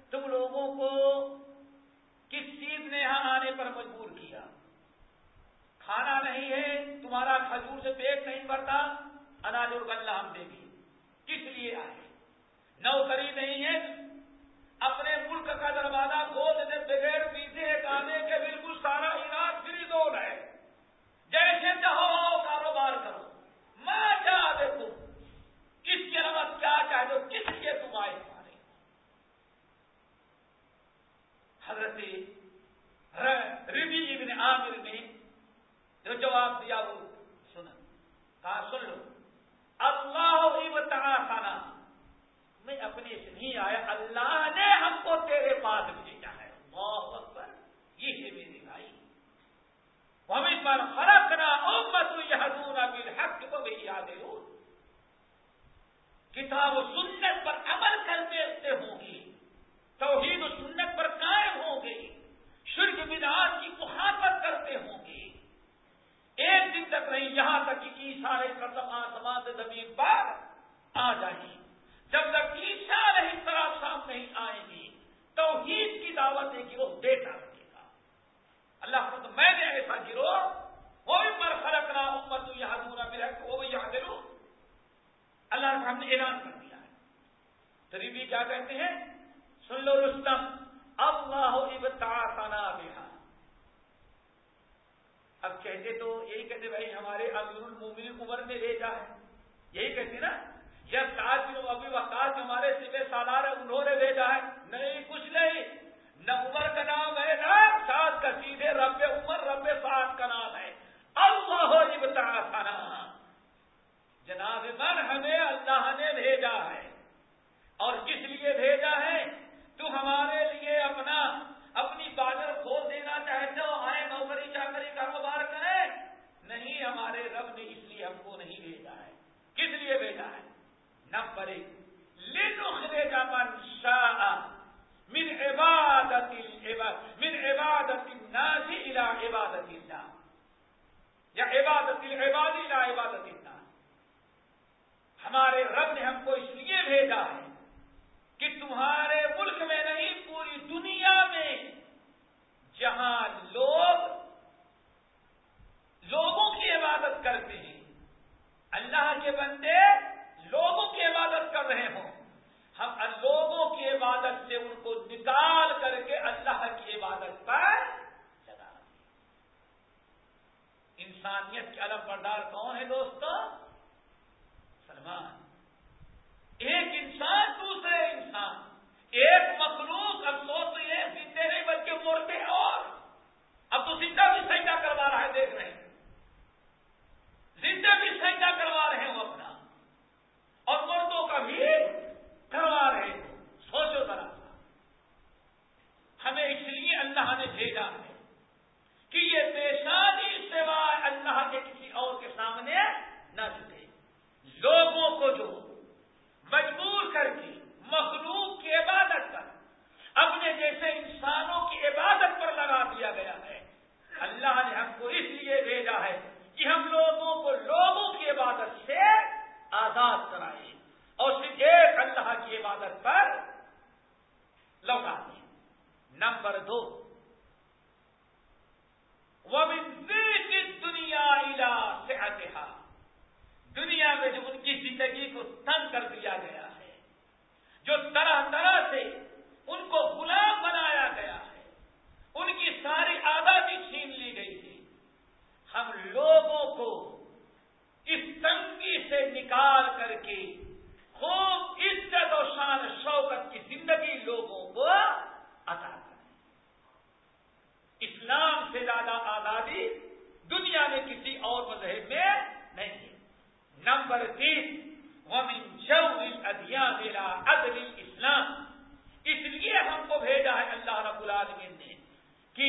تم لوگوں کو کس چیز نے یہاں آنے پر مجبور کیا؟ کھانا نہیں ہے، تمہارا کھجور سے پیٹ نہیں بھرتا، اناج اور گلہ ہم دے گی کس لیے آئے؟ نوکری نہیں ہے، اپنے ملک کا دروازہ گود سے بغیر پیچھے آنے کے، بالکل سارا علاج فری زون ہے۔ جیسے چاہو کہ تمہارے ملک میں نہیں، پوری دنیا میں جہاں لوگ لوگوں کی عبادت کرتے ہیں، اللہ کے بندے لوگوں کی عبادت کر رہے ہوں۔ ہم لوگوں کی عبادت سے ان کو نکال کر کے اللہ کی عبادت پر لگا انسانیت کے علم بردار کون ہے دوستو؟ سلمان۔ ایک ایک مخلوق اب تو یہ زندے نہیں بلکہ مورتے اور۔ اب تو زندہ بھی سجدہ کروا رہا ہے دیکھ رہے ہیں۔ زندہ بھی سجدہ کروا رہے ہو اپنا۔ اور مردوں کا بھی کروا رہے ہو سوچو ذرا۔ ہمیں اس لیے اللہ نے بھیجا ہے کہ یہ پیشانی سوائے اللہ کے کسی اور کے سامنے نہ جھکے۔ لوگوں کو جو مجبور کر کے مخلوق کی عبادت پر اپنے جیسے انسانوں کی عبادت پر لگا دیا گیا ہے، اللہ نے ہم کو اس لیے بھیجا ہے کہ ہم لوگوں کو لوگوں کی عبادت سے آزاد کرائے اور صرف ایک اللہ کی عبادت پر لوٹا دیں نمبر دو وہ دنیا صحتہ دنیا میں جو ان کی زندگی کو تنگ کر دیا گیا جو طرح طرح سے ان کو غلام بنایا گیا ہے، ان کی ساری آزادی چھین لی گئی ہے ہم لوگوں کو اس تنگی سے نکال کر کے خوب عزت اور شان شوکت کی زندگی لوگوں کو عطا کریں۔ اسلام سے زیادہ آزادی دنیا میں کسی اور مذہب میں نہیں ہے۔ نمبر تین ومن جو ادیا عدل اسلام اس لیے ہم کو بھیجا ہے اللہ رب العالمین نے کہ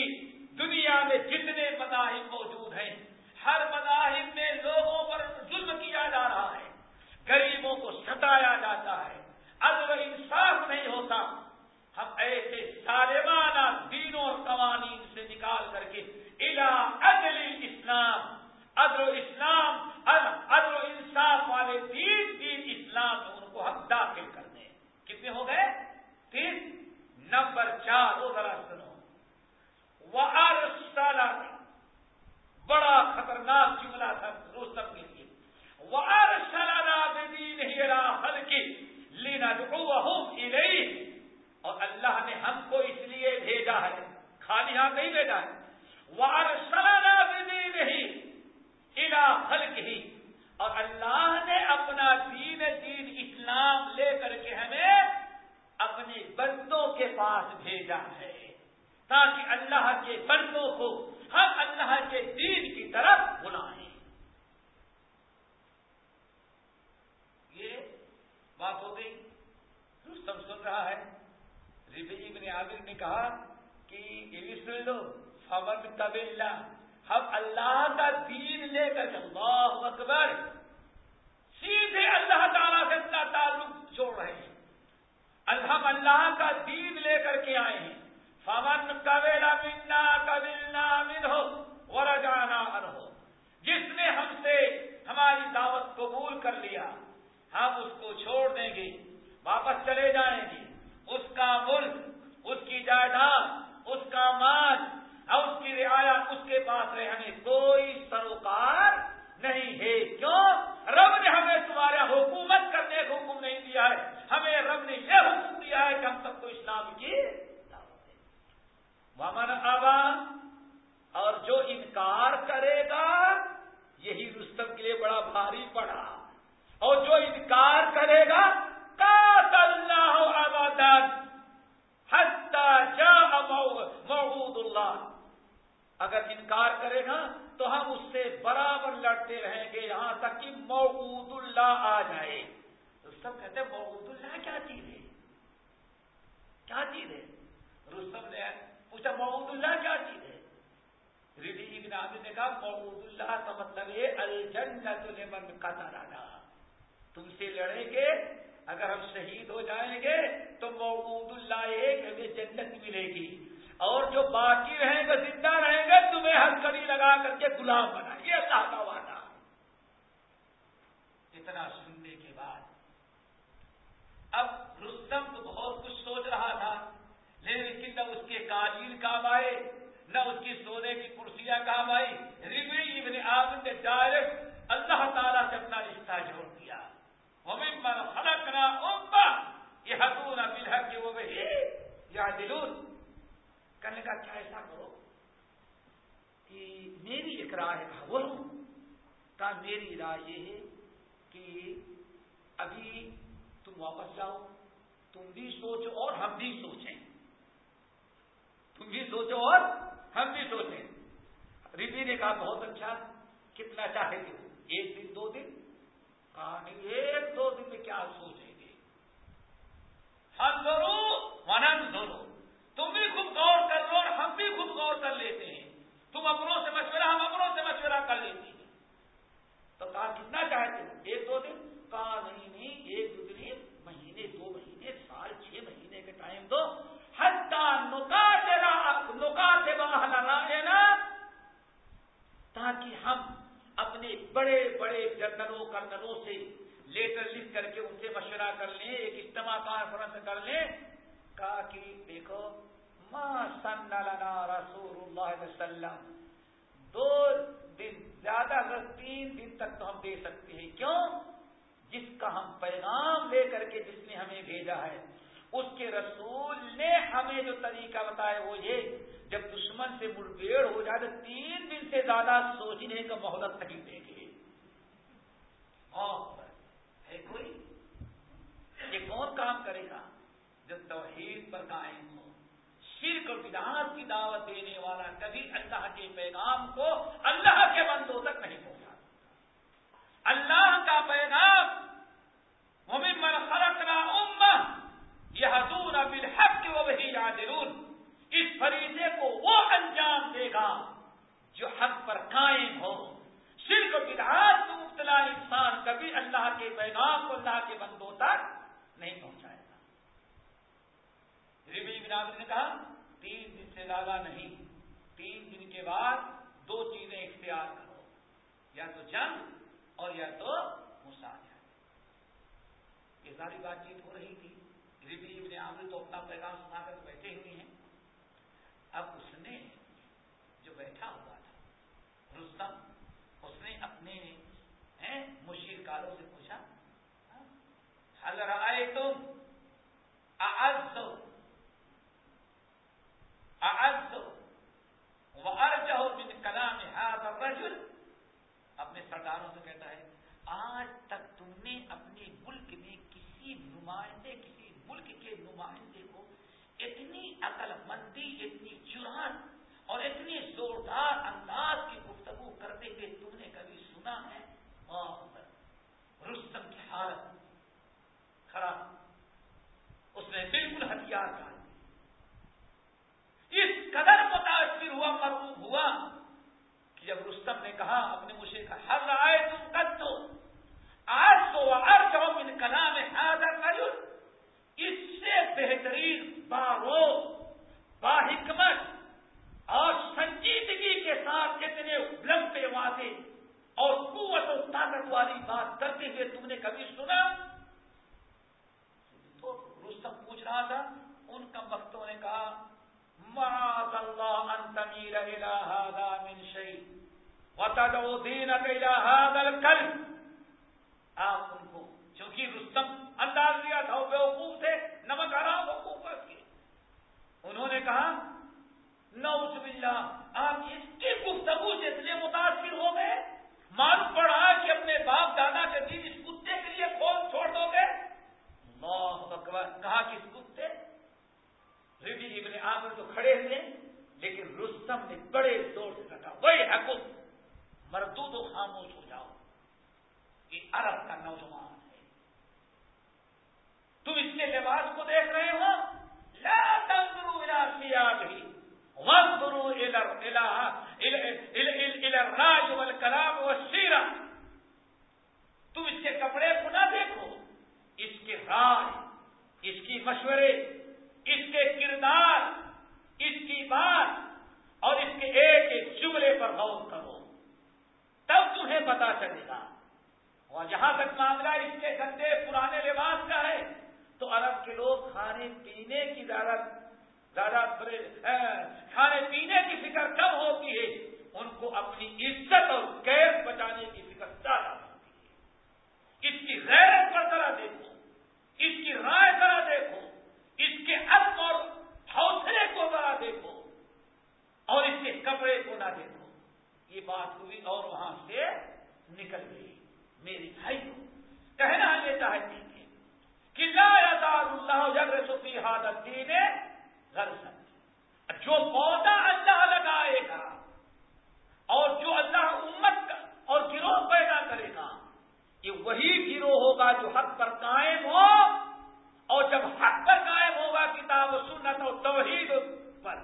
دنیا میں جتنے مذاہب موجود ہیں، ہر مذاہب میں لوگوں پر ظلم کیا جا رہا ہے، غریبوں کو ستایا جاتا ہے عدل انصاف نہیں ہوتا۔ ہم ایسے سالمانہ دینوں اور قوانین سے نکال کر کے الا عدل اسلام عدل اسلام عدل انصاف والے دین اسلام میں ان کو ہم داخل کر دیں کتنے ہو گئے تین۔ نمبر چار، وہ ذرا سنو۔ وہ بڑا خطرناک جملہ تھا روستم کے لیے۔ وہ ارسلانہ دین ہیرا حل کی لینا اور اللہ نے ہم کو اس لیے بھیجا ہے، خالی ہاتھ نہیں بھیجا ہے۔ وہ ارسلانہ دین ہی الا خلق ہی اور اللہ نے اپنا دین دین اسلام لے کر کے ہمیں اپنے بندوں کے پاس بھیجا ہے تاکہ اللہ کے بندوں کو ہم اللہ کے دین کی طرف بلائیں۔ یہ بات ہو گئی۔ رستم سن رہا ہے۔ ربی ابن عامر نے کہا کہ یہ سن لو۔ فمن طبلہ ہم اللہ کا دین لے کر اللہ اکبر۔ سیدھے اللہ تعالیٰ سے اپنا تعلق چھوڑ رہے ہیں۔ ہم اللہ کا دین لے کر کے آئے ہیں۔ فمن کبیلا منا کبلنا من ہو ورجانا ان ہو جس نے ہم سے ہماری دعوت قبول کر لیا، ہم اس کو چھوڑ دیں گے، واپس چلے جائیں گے۔ اس کا ملک، اس کی جائیداد، اس کا مال اور اس کی رعایا اس کے پاس رہے ہمیں کوئی سروکار نہیں ہے۔ کیوں رب نے ہمیں تمہارے حکومت کرنے کا حکم نہیں دیا ہے، ہمیں رب نے یہ حکم دیا ہے کہ ہم سب کو اسلام کی ومن آبا اور جو انکار کرے گا، یہی رستم کے لیے بڑا بھاری پڑا۔ اور جو انکار کرے گا کا اللہ جا محبود اللہ اگر انکار کرے گا تو ہم اس سے برابر لڑتے رہیں گے یہاں تک کہ موعود اللہ آ جائے۔ رستم کہتے ہیں موعود اللہ کیا چیز ہے؟ کیا چیز ہے؟ رستم نے پوچھا موعود اللہ کیا چیز ہے؟ ریڈی ابن عامر نے کہا موعود اللہ کا مطلب ہے الجنت لمن قتل انا تم سے لڑیں گے، اگر ہم شہید ہو جائیں گے تو موعود اللہ ایک ہمیں جنت ملے گی۔ اور جو باقی رہیں گے، زندہ رہیں گے، تمہیں ہر کڑی لگا کر کے غلام بنا یہ اللہ کا وعدہ۔ اتنا سننے کے بعد اب رستم تو بہت کچھ سوچ رہا تھا، لیکن نہ اس کے کاجیل کام آئے، نہ اس کی سونے کی کرسیاں کام آئی ریبڑی ابن آدم نے ڈائریکٹ اللہ تعالیٰ سے اپنا رشتہ جوڑ دیا۔ ہمیں پر نہ یہ حضور بلحق وہ وہی یا دلون کرنے کا کیا ایسا کرو کہ میری ایک رائے وہ کا میری رائے یہ ہے کہ ابھی تم واپس جاؤ، تم بھی سوچو اور ہم بھی سوچیں۔ تم بھی سوچو اور ہم بھی سوچیں۔ ریبی نے کہا، بہت اچھا کتنا چاہے گے؟ ایک دن، دو دن؟ کہا، نہیں، ایک دو دن میں کیا سوچیں گے؟ ہم ضرور ونن ضرور۔ تم بھی خوب غور کر لو اور ہم بھی خوب غور کر لیتے ہیں۔ تم اپنوں سے مشورہ ہم اپنوں سے مشورہ کر لیتی ہیں۔ تو کہا، کتنا چاہتے ہو؟ ایک دو دن؟ کہا، نہیں نہیں، ایک دو دن مہینے، دو مہینے، سال، چھ مہینے کے ٹائم دو۔ تاکہ ہم اپنے بڑے بڑے جنرلوں کرنلوں سے لیٹر لکھ کر کے ان سے مشورہ کر لیں، ایک اجتماع کانفرنس کر لیں۔ کہا کہ دیکھو ماں سن رسول اللہ علیہ وسلم۔ دو دن، زیادہ اگر تین دن تک تو ہم دے سکتے ہیں۔ کیوں؟ جس کا ہم پیغام لے کر کے جس نے ہمیں بھیجا ہے۔ اس کے رسول نے ہمیں جو طریقہ بتایا وہ یہ، جب دشمن سے مڑبیڑ ہو جائے تو تین دن سے زیادہ سوچنے کا مہلت نہیں دیں گے اور ہے کوئی؟ یہ کون کام کرے گا؟ جو توحید پر قائم ہو، شرک و بدعات کی دعوت دینے والا کبھی اللہ کے پیغام کو اللہ کے بندوں تک نہیں پہنچا اللہ کا پیغام من خلقنا امہ یہ حضور بالحق کے وہی یادرون اس فریضے کو وہ انجام دے گا جو حق پر قائم ہو۔ شرک و بدعات مبتلا انسان کبھی اللہ کے پیغام کو اللہ کے بندوں تک نہیں پہنچائے گا ربی بناد نے کہا، تین دن سے زیادہ نہیں۔ تین دن کے بعد دو چیزیں اختیار کرو۔ یا تو جنگ اور یا تو مساجہ یہ ساری بات چیت ہو رہی تھی۔ ربی ابن عامر تو اپنا پیغام سنا کر بیٹھے ہوئے ہیں۔ اب اس نے جو بیٹھا ہوا تھا، رستم، اس نے اپنے مشیر کالوں سے پوچھا ہاں، حل رائے تم اعز اعز وارجہ من کلام هذا الرجل. اپنے سرداروں سے کہتا ہے، آج تک تم نے اپنے ملک میں کسی نمائندے، کسی ملک کے نمائندے کو اتنی عقل مندی اتنی چران اور اتنی زوردار انداز کی گفتگو کرتے ہوئے تم نے کبھی سنا ہے؟ رستم کی حالت خراب، اس نے بالکل ہتھیار کر اس قدر نکل میری بھائی کو کہنا ہمیں چاہتی تھی کہ لا یزار اللہ جب سفی حادت نے گھر جو پودا اللہ لگائے گا اور جو اللہ امت کا اور گروہ پیدا کرے گا، یہ وہی گروہ ہوگا جو حق پر قائم ہو اور جب حق پر قائم ہوگا، کتاب و سنت اور توحید پر۔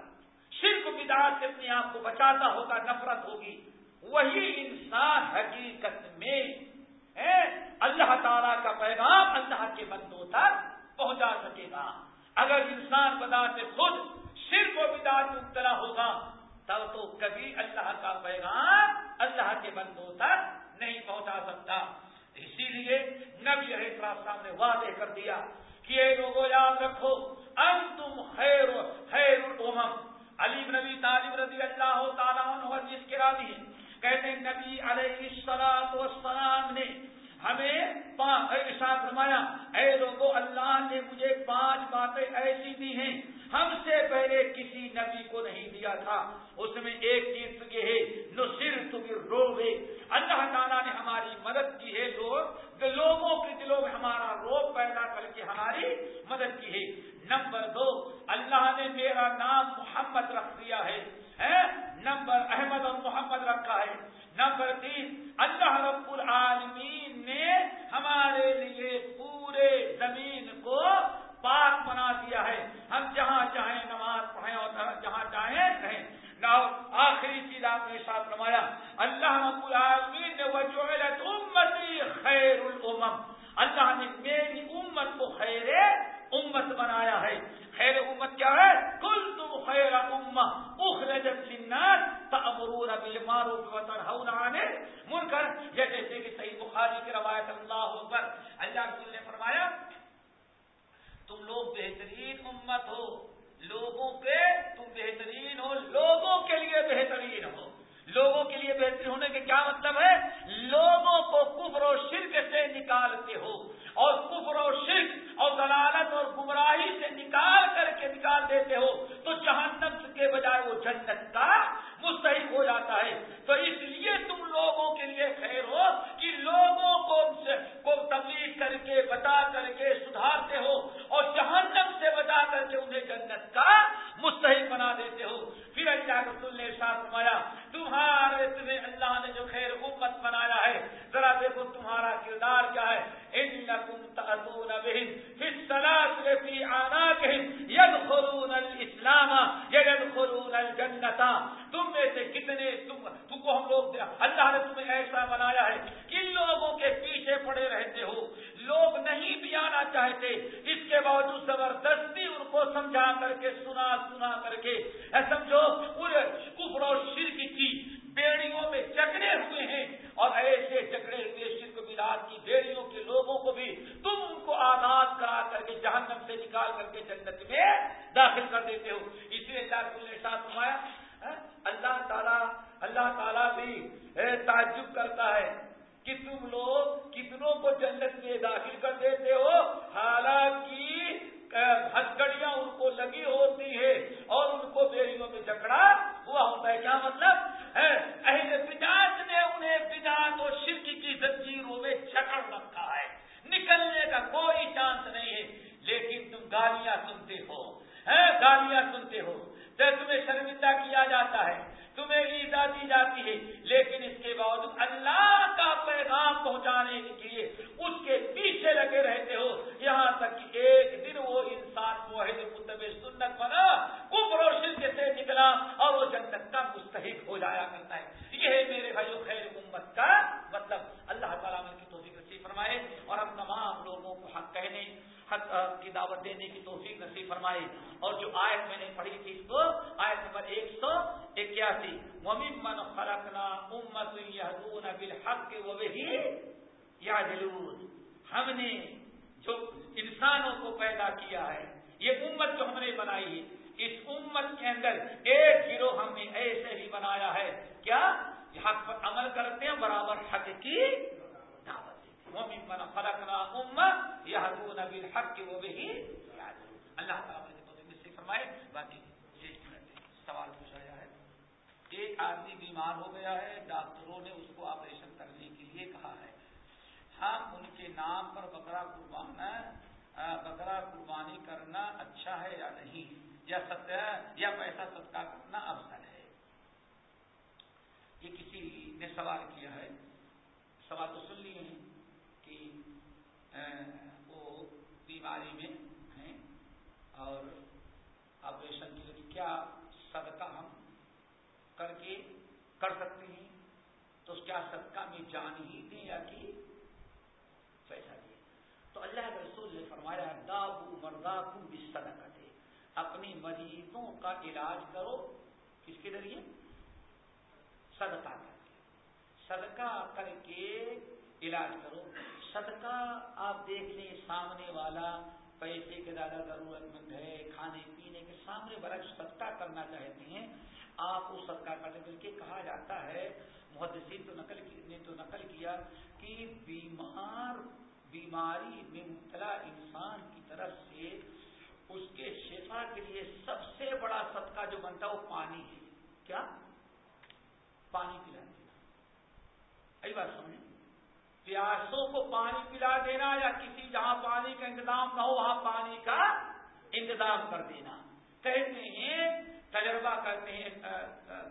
صرف بدار سے اپنے آپ کو بچاتا ہوگا، نفرت ہوگی وہی انسان حقیقت میں اللہ تعالی کا پیغام اللہ کے بندوں تک پہنچا سکے گا۔ اگر انسان بدا سے خود صرف و بدار مبتلا ہوگا، تب تو کبھی اللہ کا پیغام اللہ کے بندوں تک نہیں پہنچا سکتا۔ اسی لیے نبی صاحب نے واضح کر دیا کہ لوگوں یاد رکھو ام تم خیر خیر الامم۔ علی نبی طالب رضی اللہ تعالیٰ عنہ جس کے راضی ہیں کہتے ہیں نبی علیہ السلام والسلام نے ہمیں ارشاد فرمایا، اے لوگو، اللہ نے مجھے پانچ باتیں ایسی دی ہیں، ہم سے پہلے کسی نبی کو نہیں دیا تھا۔ اس میں ایک چیز تو یہ ہے نو سر تم رو اللہ تعالیٰ نے ہماری مدد کی ہے، لوگ، لوگوں کے دلوں میں ہمارا روب پیدا کر کے ہماری مدد کی ہے۔ نمبر دو، اللہ نے میرا نام محمد رکھ دیا ہے۔ نمبر احمد اور محمد رکھا ہے نمبر تین اللہ رب العالمین نے ہمارے لیے پورے زمین کو پاک بنا دیا ہے ہم جہاں چاہیں نماز پڑھیں اور جہاں چاہیں رہیں۔ آخری چیز آپ نے ساتھ نمایا اللہ رب العالمین نے وجعلت امتی خیر الامم۔ اللہ نے میری امت کو خیر امت بنایا ہے۔ خیر امت کیا ہے؟ کل تم خیر امہ، اخرجت للناس تأمرون بالمعروف وتنهون عن المنکر۔ جیسے کہ صحیح بخاری کی روایت اللہ اکبر، اللہ رسول نے فرمایا، تم لوگ بہترین امت ہو، لوگوں کے تم بہترین ہو، لوگوں کے لیے بہترین ہو۔ لوگوں کے لیے بہترین ہونے کے کیا مطلب ہے؟ لوگوں کو کفر و شرک سے نکالتے ہو۔ اور کفر و شرک اور دلالت اور گمراہی سے نکال کر کے نکال دیتے ہو تو جہنم کے بجائے وہ جنت کا مستحق ہو جاتا ہے۔ تو اس لیے تم لوگوں کے لیے خیر ہو کہ لوگوں کو کو تبلیغ کر کے، بتا کر کے سدھارتے ہو اور جہنم سے بتا کر کے انہیں جنت کا مستحق بنا دیتے ہو۔ پھر اللہ رسول نے ساتھ فرمایا، تمہارے تمہیں اللہ نے جو خیر امت بنایا ہے، ذرا دیکھو تمہارا کردار کیا ہے۔ انکم تأتون بهم في السلاسل في اعناقهم يدخلون الاسلام يدخلون الجنة. تم میں سے کتنے تم تم کو ہم لوگ دیا، اللہ نے تمہیں ایسا بنایا ہے کن لوگوں کے پیچھے پڑے رہتے ہو۔ لوگ نہیں بھی آنا چاہتے، اس کے باوجود زبردستی ان کو سمجھا کر کے، سنا سنا کر کے۔ سمجھو کفر اور شرک کی بیڑیوں میں جکڑے ہوئے ہیں۔ اور ایسے جکڑے ہوئے شرک بلاد کی بیڑیوں کے لوگوں کو بھی تم ان کو آزاد کرا کر کے جہنم سے نکال کر کے جنت میں داخل کر دیتے ہو اس لیے اللہ رسول نے ساتھ سمایا ہاں؟ اللہ تعالیٰ اللہ تعالیٰ بھی تعجب کرتا ہے کہ تم لوگ کتنوں کو جنت میں داخل کر شریک ہو جایا کرتا ہے۔ یہ ہے میرے بھائیو خیر امت کا مطلب۔ اللہ تعالیٰ نے کی توفیق نصیب فرمائے اور ہم تمام لوگوں کو حق کہنے، حق کی دعوت دینے کی توفیق نصیب فرمائے۔ اور جو آیت میں نے پڑھی تھی اس کو، آیت نمبر ایک سو اکیاسی، ومن خلقنا امت یہدون بالحق وبہی یعدلون ہم نے جو انسانوں کو پیدا کیا ہے، یہ امت جو ہم نے بنائی ہے اس امت کے اندر ایک گروہ ہم نے ایسے ہی بنایا ہے۔ کیا؟ حق پر عمل کرتے ہیں، برابر حق کی مومن بنا، خلقنا امت یہ نبی حق کے وہ بھی اللہ تعالیٰ نے سے فرمائے، باقی سوال پوچھا ہے۔ ایک آدمی بیمار ہو گیا ہے، ڈاکٹروں نے اس کو آپریشن کرنے کے لیے کہا ہے۔ ہم ان کے نام پر بکرا قربان بکرا قربانی کرنا اچھا ہے یا نہیں؟ یا یا پیسہ صدقہ کرنا افضل ہے۔ یہ کسی نے سوال کیا ہے، سوال تو سن لیے ہیں وہ بیماری میں ہیں اور آپریشن کے لیے کیا صدقہ ہم کر کے کر سکتے ہیں؟ تو کیا صدقہ میں جان ہی دیں یا کہ پیسہ دیں؟ تو اللہ کے رسول نے فرمایا، دابو مردا کو بھی صدقہ. دے اپنی مریضوں کا علاج کرو، کس کے ذریعے؟ صدقہ کر کے صدقہ کر کے علاج کرو۔ صدقہ آپ دیکھ لیں، سامنے والا پیسے کے زیادہ ضرورت مند ہے، کھانے پینے کے سامنے والا صدقہ کرنا چاہتے ہیں۔ آپ وہ صدقہ کرتے بلکہ کہا جاتا ہے، محدثین تو نقل نے تو نقل کیا کہ بیمار بیماری میں مبتلا انسان کی طرف سے اس کے شفا کے لیے سب سے بڑا صدقہ جو بنتا ہے وہ پانی ہے۔ کیا؟ پانی پلا دینا۔ ای بات سمجھ پیاسوں کو پانی پلا دینا یا کسی جہاں پانی کا انتظام نہ ہو، وہاں پانی کا انتظام کر دینا۔ کہتے ہیں، تجربہ کرتے ہیں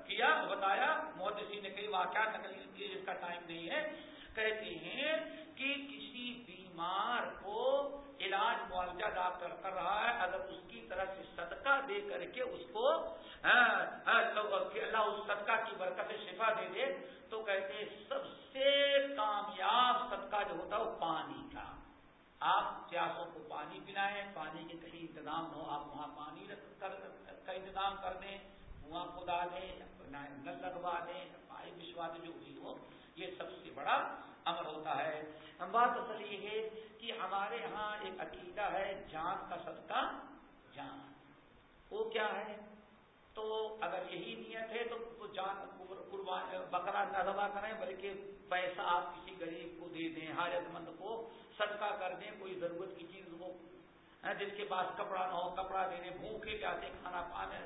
کیا؟ بتایا۔ محدثی نے کئی واقعات نقل کیے جس کا ٹائم نہیں ہے۔ کہتے ہیں کہ کسی بیمار کو علاج معالجہ ڈاکٹر کر رہا ہے، اگر اس کی طرف سے صدقہ دے کر کے اس کو ہاں، ہاں، اللہ اس صدقہ کی برکت شفا دے دے، تو کہتے ہیں سب سے کامیاب صدقہ جو ہوتا ہے وہ پانی کا۔ آپ پیاسوں کو پانی پلائیں، پانی کے کہیں انتظام ہو، آپ وہاں پانی کا انتظام کر دیں کنواں کھدا دیں نل لگوا دیں، پائپ بچوا دیں، جو بھی ہو۔ یہ سب سے بڑا امر ہوتا ہے۔ ہم بات اصل یہ ہے کہ ہمارے ہاں ایک عقیدہ ہے، جان کا صدقہ، جان۔ وہ کیا ہے؟ تو اگر یہی نیت ہے تو جان قربان بکرا نہ کریں، بلکہ پیسہ آپ کسی غریب کو دے دیں حاجت مند کو صدقہ کر دیں، کوئی ضرورت کی چیز ہو ہاں، جس کے پاس کپڑا نہ ہو، کپڑا دے دیں، بھوکے جاتے کھانا پانے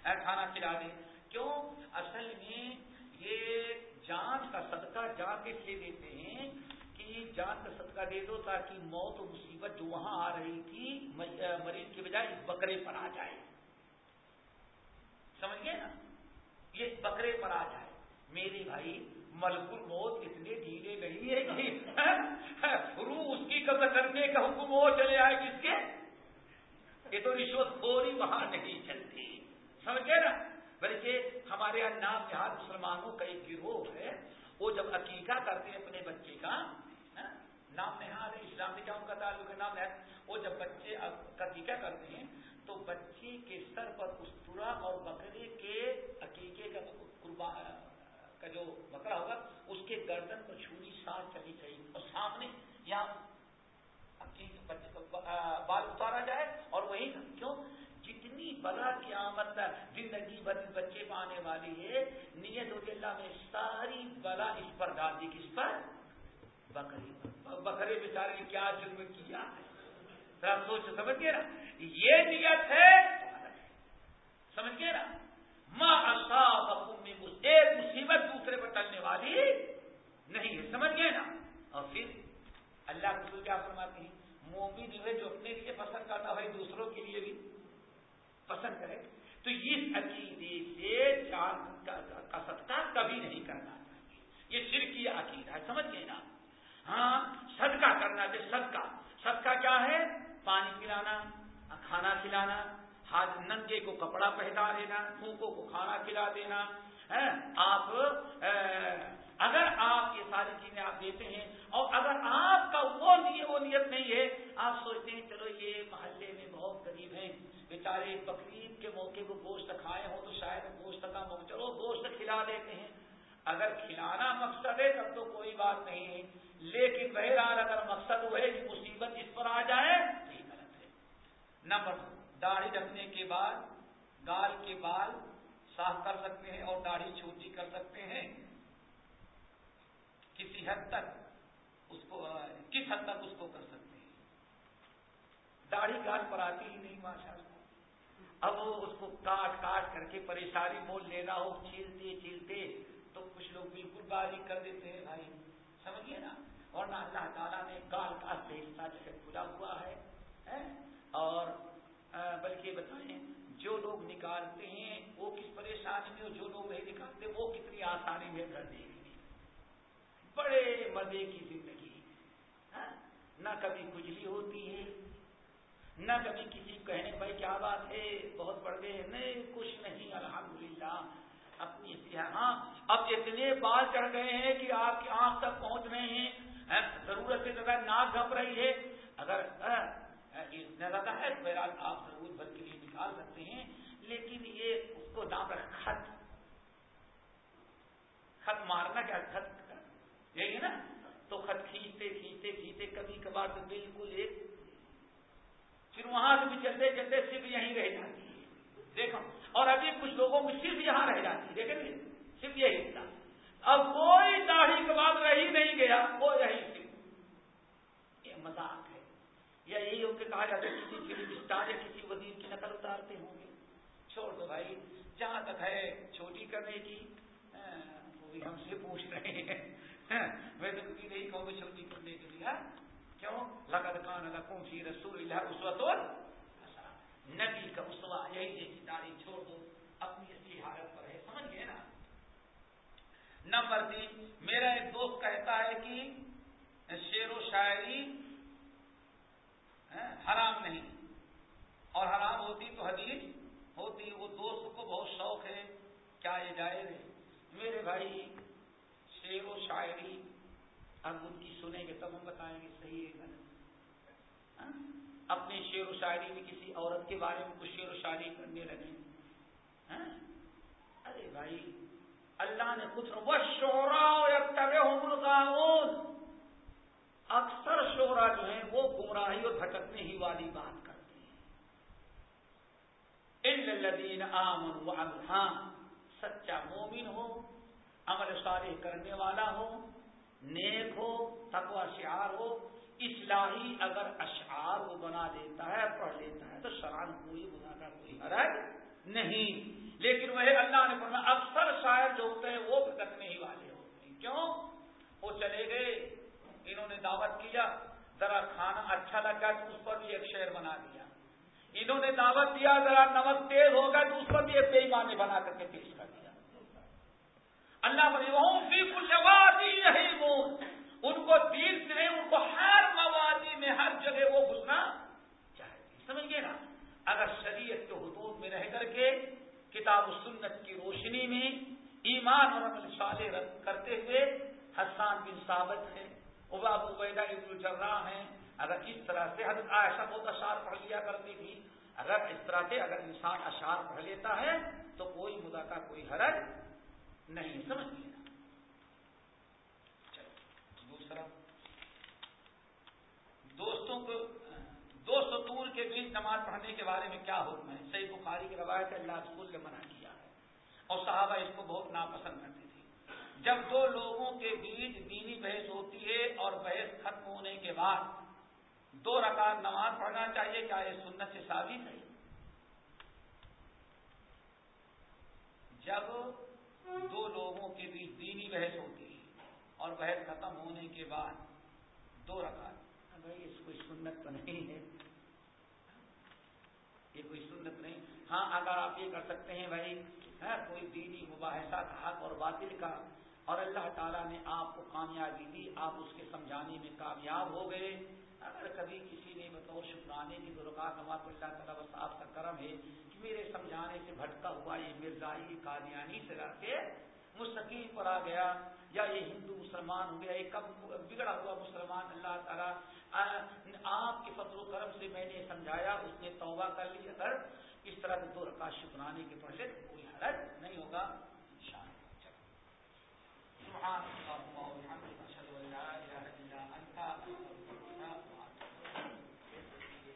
کھانا کھلا دیں۔ کیوں؟ اصل میں یہ جان کا صدقہ جا کے لیے دیتے ہیں کہ جان کا صدقہ دے دو تاکہ موت و مصیبت جو وہاں آ رہی تھی مریض کے بجائے اس بکرے پر آ جائے۔ سمجھ گئے نا؟ یہ بکرے پر آ جائے۔ میری بھائی، ملک الموت اتنے ڈھیلے نہیں ہے کہ روح اس کی قبل کرنے کا حکم وہ چلے آئے کس کے؟ یہ تو رشوت خوری وہاں نہیں چلتی۔ سمجھے نا؟ بلکہ ہمارے یہاں نام جہاں مسلمانوں کا ایک گروہ ہے، وہ جب عقیقہ کرتے ہیں اپنے بچے کا ہاں، نام نہاد اسلام میں کیا ان کا تعلق ہے، نام ہے وہ جب بچے عقیقہ کرتے ہیں، تو بچے کے سر پر استرا اور بکرے کے عقیقے کا قربان کا جو بکرا ہوگا، اس کے گردن پر چھری سانس چلی چاہیے اور سامنے یہاں بال اتارا جائے اور وہی کیوں جتنی بلا کی زندگی بھر بچے پانے والی ہے، نیت ہوتی اللہ میں ساری بلا اس پر ڈال دی، کس پر؟ بکری پر۔ بکرے بیچارے نے کیا جرم کیا؟ ذرا سوچ سمجھ گئے نا؟ یہ نیت ہے، سمجھ گئے نا؟ ماں ایک مصیبت دوسرے پر ٹلنے والی نہیں ہے، سمجھ گئے نا؟ اور پھر اللہ رسول کیا فرماتے ہیں؟ مومن جو ہے جو اپنے لیے پسند کرتا ہے، دوسروں کے لیے بھی پسند کرے۔ تو اس عقیدے سے جان کا صدقہ کبھی نہیں کرنا چاہیے۔ یہ شرکی عقیدہ ہے، سمجھ گئے نا؟ ہاں صدقہ کرنا چاہیے صدقہ۔ صدقہ کیا ہے؟ پانی پلانا، کھانا کھلانا، ہاتھ ننگے کو کپڑا پہنا دینا، پھونکوں کو کھانا کھلا دینا ہاں، آپ اگر آپ یہ ساری چیزیں آپ دیتے ہیں اور اگر آپ کا وہ نیت وہ نیت نہیں ہے، آپ سوچتے ہیں، چلو یہ محلے میں بہت غریب ہیں۔ بیچارے بقرعید کے موقع کو گوشت کھائے ہوں تو شاید گوشت کا موقع چلو گوشت کھلا دیتے ہیں۔ اگر کھلانا مقصد ہے تب تو کوئی بات نہیں ہے۔ لیکن بہرحال اگر مقصد وہ ہے کہ مصیبت اس پر آ جائے تو یہ غلط ہے۔ نمبر داڑھی رکھنے کے بعد، گال کے بال صاف کر سکتے ہیں اور داڑھی چھوٹی کر سکتے ہیں۔ کسی حد تک اس کو کس حد تک اس کو کر سکتے ہیں؟ داڑھی گال پر آتی ہی نہیں ماشاء اللہ اب وہ اس کو کاٹ کاٹ کر کے پریشانی مول لینا ہو، چھیلتے چھیلتے تو کچھ لوگ بالکل باریک کر دیتے ہیں بھائی۔ سمجھیے نا؟ اور نہ اللہ تعالیٰ نے گال کا حصہ جو ہے کھلا ہوا ہے اور بلکہ بتائیں، جو لوگ نکالتے ہیں، وہ کس پریشانی میں، جو لوگ نہیں نکالتے، وہ کتنی آسانی میں کر دیں گے بڑے مزے کی زندگی نہ کبھی کجلی ہوتی ہے نہ کبھی کسی کہنے بھائی کیا بات ہے، بہت بڑھ گئے، نہیں، کچھ نہیں، الحمدللہ، اپنی ہاں اب اتنے بال چڑھ گئے ہیں کہ آپ کی آنکھ تک پہنچ رہے ہیں ہاں، ضرورت سے زیادہ ناک گھپ رہی ہے۔ اگر ہاں، اتنا زیادہ ہے بہرحال آپ ضرور بھر کے لیے نکال سکتے ہیں، لیکن یہ اس کو نام رکھ خط خط مارنا کیا، خط، یہی ہے نا؟ تو خط کھینچتے کھینچتے کھینچتے کبھی کبھار تو بالکل ایک پھر وہاں سے بھی چلتے چلتے صرف یہیں رہ جاتی ہے۔ دیکھو، اور ابھی کچھ لوگوں میں صرف یہاں رہ جاتی ہے، دیکھیں گے؟ صرف یہی حصہ۔ اب کوئی داڑھی کے بعد رہی نہیں گیا، وہ یہی صرف یہ مذاق ہے۔ یا یہی ہو کے کہا جاتا ہے، کسی فلم اسٹار یا کسی وزیر کی نقل اتارتے ہوں گے۔ چھوڑ دو بھائی، جہاں تک ہے، چھوٹی کرنے کی وہ بھی ہم سے پوچھ رہے ہیں۔ میں تو کبھی نہیں کہوں گی چھوٹی کرنے کے لیے۔ کیوں؟ لگت کان لکھوں فی رسول اللہ اس نبی کا اسوا یہی ہے کہ چھوڑ دو، اپنی اصلی حالت پر ہے، سمجھ گئے نا؟ نمبر تین، میرا ایک دوست کہتا ہے کہ شعر و شاعری ہاں، حرام نہیں۔ اور حرام ہوتی تو حدیث، ہوتی وہ دوست کو بہت شوق ہے، کیا یہ جائز ہے؟ میرے بھائی، شعر و شاعری اب ان کی سنیں گے تب ہم بتائیں گے صحیح ہے غلط ہاں؟ اپنے شعر و شاعری میں کسی عورت کے بارے میں کچھ شعر و شاعری کرنے لگے ہاں؟ ارے بھائی، اللہ نے خود وہ شورا اور اکثر شورا جو ہیں، وہ گمراہی اور بھٹکنے ہی والی بات کرتے ہیں۔ الدین عام ہاں سچا مومن ہو، عمل صالح کرنے والا ہو نیک ہو تقوا شعار ہو، اصلاحی اگر اشعار وہ بنا دیتا ہے، پڑھ لیتا ہے، تو شران کوئی بنا کا کوئی حرج نہیں۔ لیکن وہ اللہ نے پڑھنا اکثر شاعر جو ہوتے ہیں، وہ بھٹکنے ہی والے ہوتے ہیں۔ کیوں؟ وہ چلے گئے، انہوں نے دعوت کیا، ذرا کھانا اچھا لگا تو اس پر بھی ایک شعر بنا دیا۔ انہوں نے دعوت دیا، ذرا نمک تیز ہوگا تو اس پر بھی ایک بےمانے بنا کر کے پیش کر دیا۔ اللہ بڑی یہی وہ. ان کو دین سے نہیں، ان کو ہر موادی میں، ہر جگہ وہ گھسنا چاہتے سمجھ نا؟ اگر شریعت کے حدود میں رہ کر کے کتاب و سنت کی روشنی میں ایمان اور عمل صالح کرتے ہوئے حسان بن ثابت ہے اباب عبیدہ ابن ہیں، اگر اس طرح سے حضرت عائشہ بہت اشعار پڑھ لیا کرتی تھی، اگر اس طرح سے اگر انسان اشعار پڑھ لیتا ہے تو کوئی مدا کا کوئی حرج نہیں سمجھ لینا دوسرا دوستوں کو دو ستور کے بیچ نماز پڑھنے کے بارے میں کیا حکم ہے؟ صحیح بخاری کی روایت اللہ رسول نے منع کیا ہے۔ اور صحابہ اس کو بہت ناپسند کرتے تھے۔ جب دو لوگوں کے بیچ دینی بحث ہوتی ہے اور بحث ختم ہونے کے بعد دو رکعت نماز پڑھنا چاہیے، کیا یہ سنت سے ثابت ہے؟ جب دو لوگوں کے بیچ دینی بحث ہوتی ہے اور بحث ختم ہونے کے بعد دو رکعت۔ بھائی، اس کوئی سنت تو نہیں ہے۔ یہ کوئی سنت نہیں۔ ہاں اگر آپ یہ کر سکتے ہیں بھائی ہے کوئی دینی مباحثہ کا حق اور باطل کا، اور اللہ تعالیٰ نے آپ کو کامیابی دی، آپ اس کے سمجھانے میں کامیاب ہو گئے۔ اگر کبھی کسی نے بطور شکرانے کی درکات ہوا تو اللہ تعالیٰ بس آپ کا کرم ہے کہ میرے سمجھانے سے بھٹکا ہوا یہ مرزائی قادیانی سے رہ کے مستقیل پر آ گیا یا یہ ہندو مسلمان ہو گیا یہ کب بگڑا ہوا مسلمان اللہ تعالیٰ آپ کے فضل و کرم سے میں نے سمجھایا اس نے توبہ کر لی اگر اس طرح کے دو رکاش شکرانے کے پڑھ لے کوئی حرج نہیں ہوگا انشاءاللہ سبحان اللہ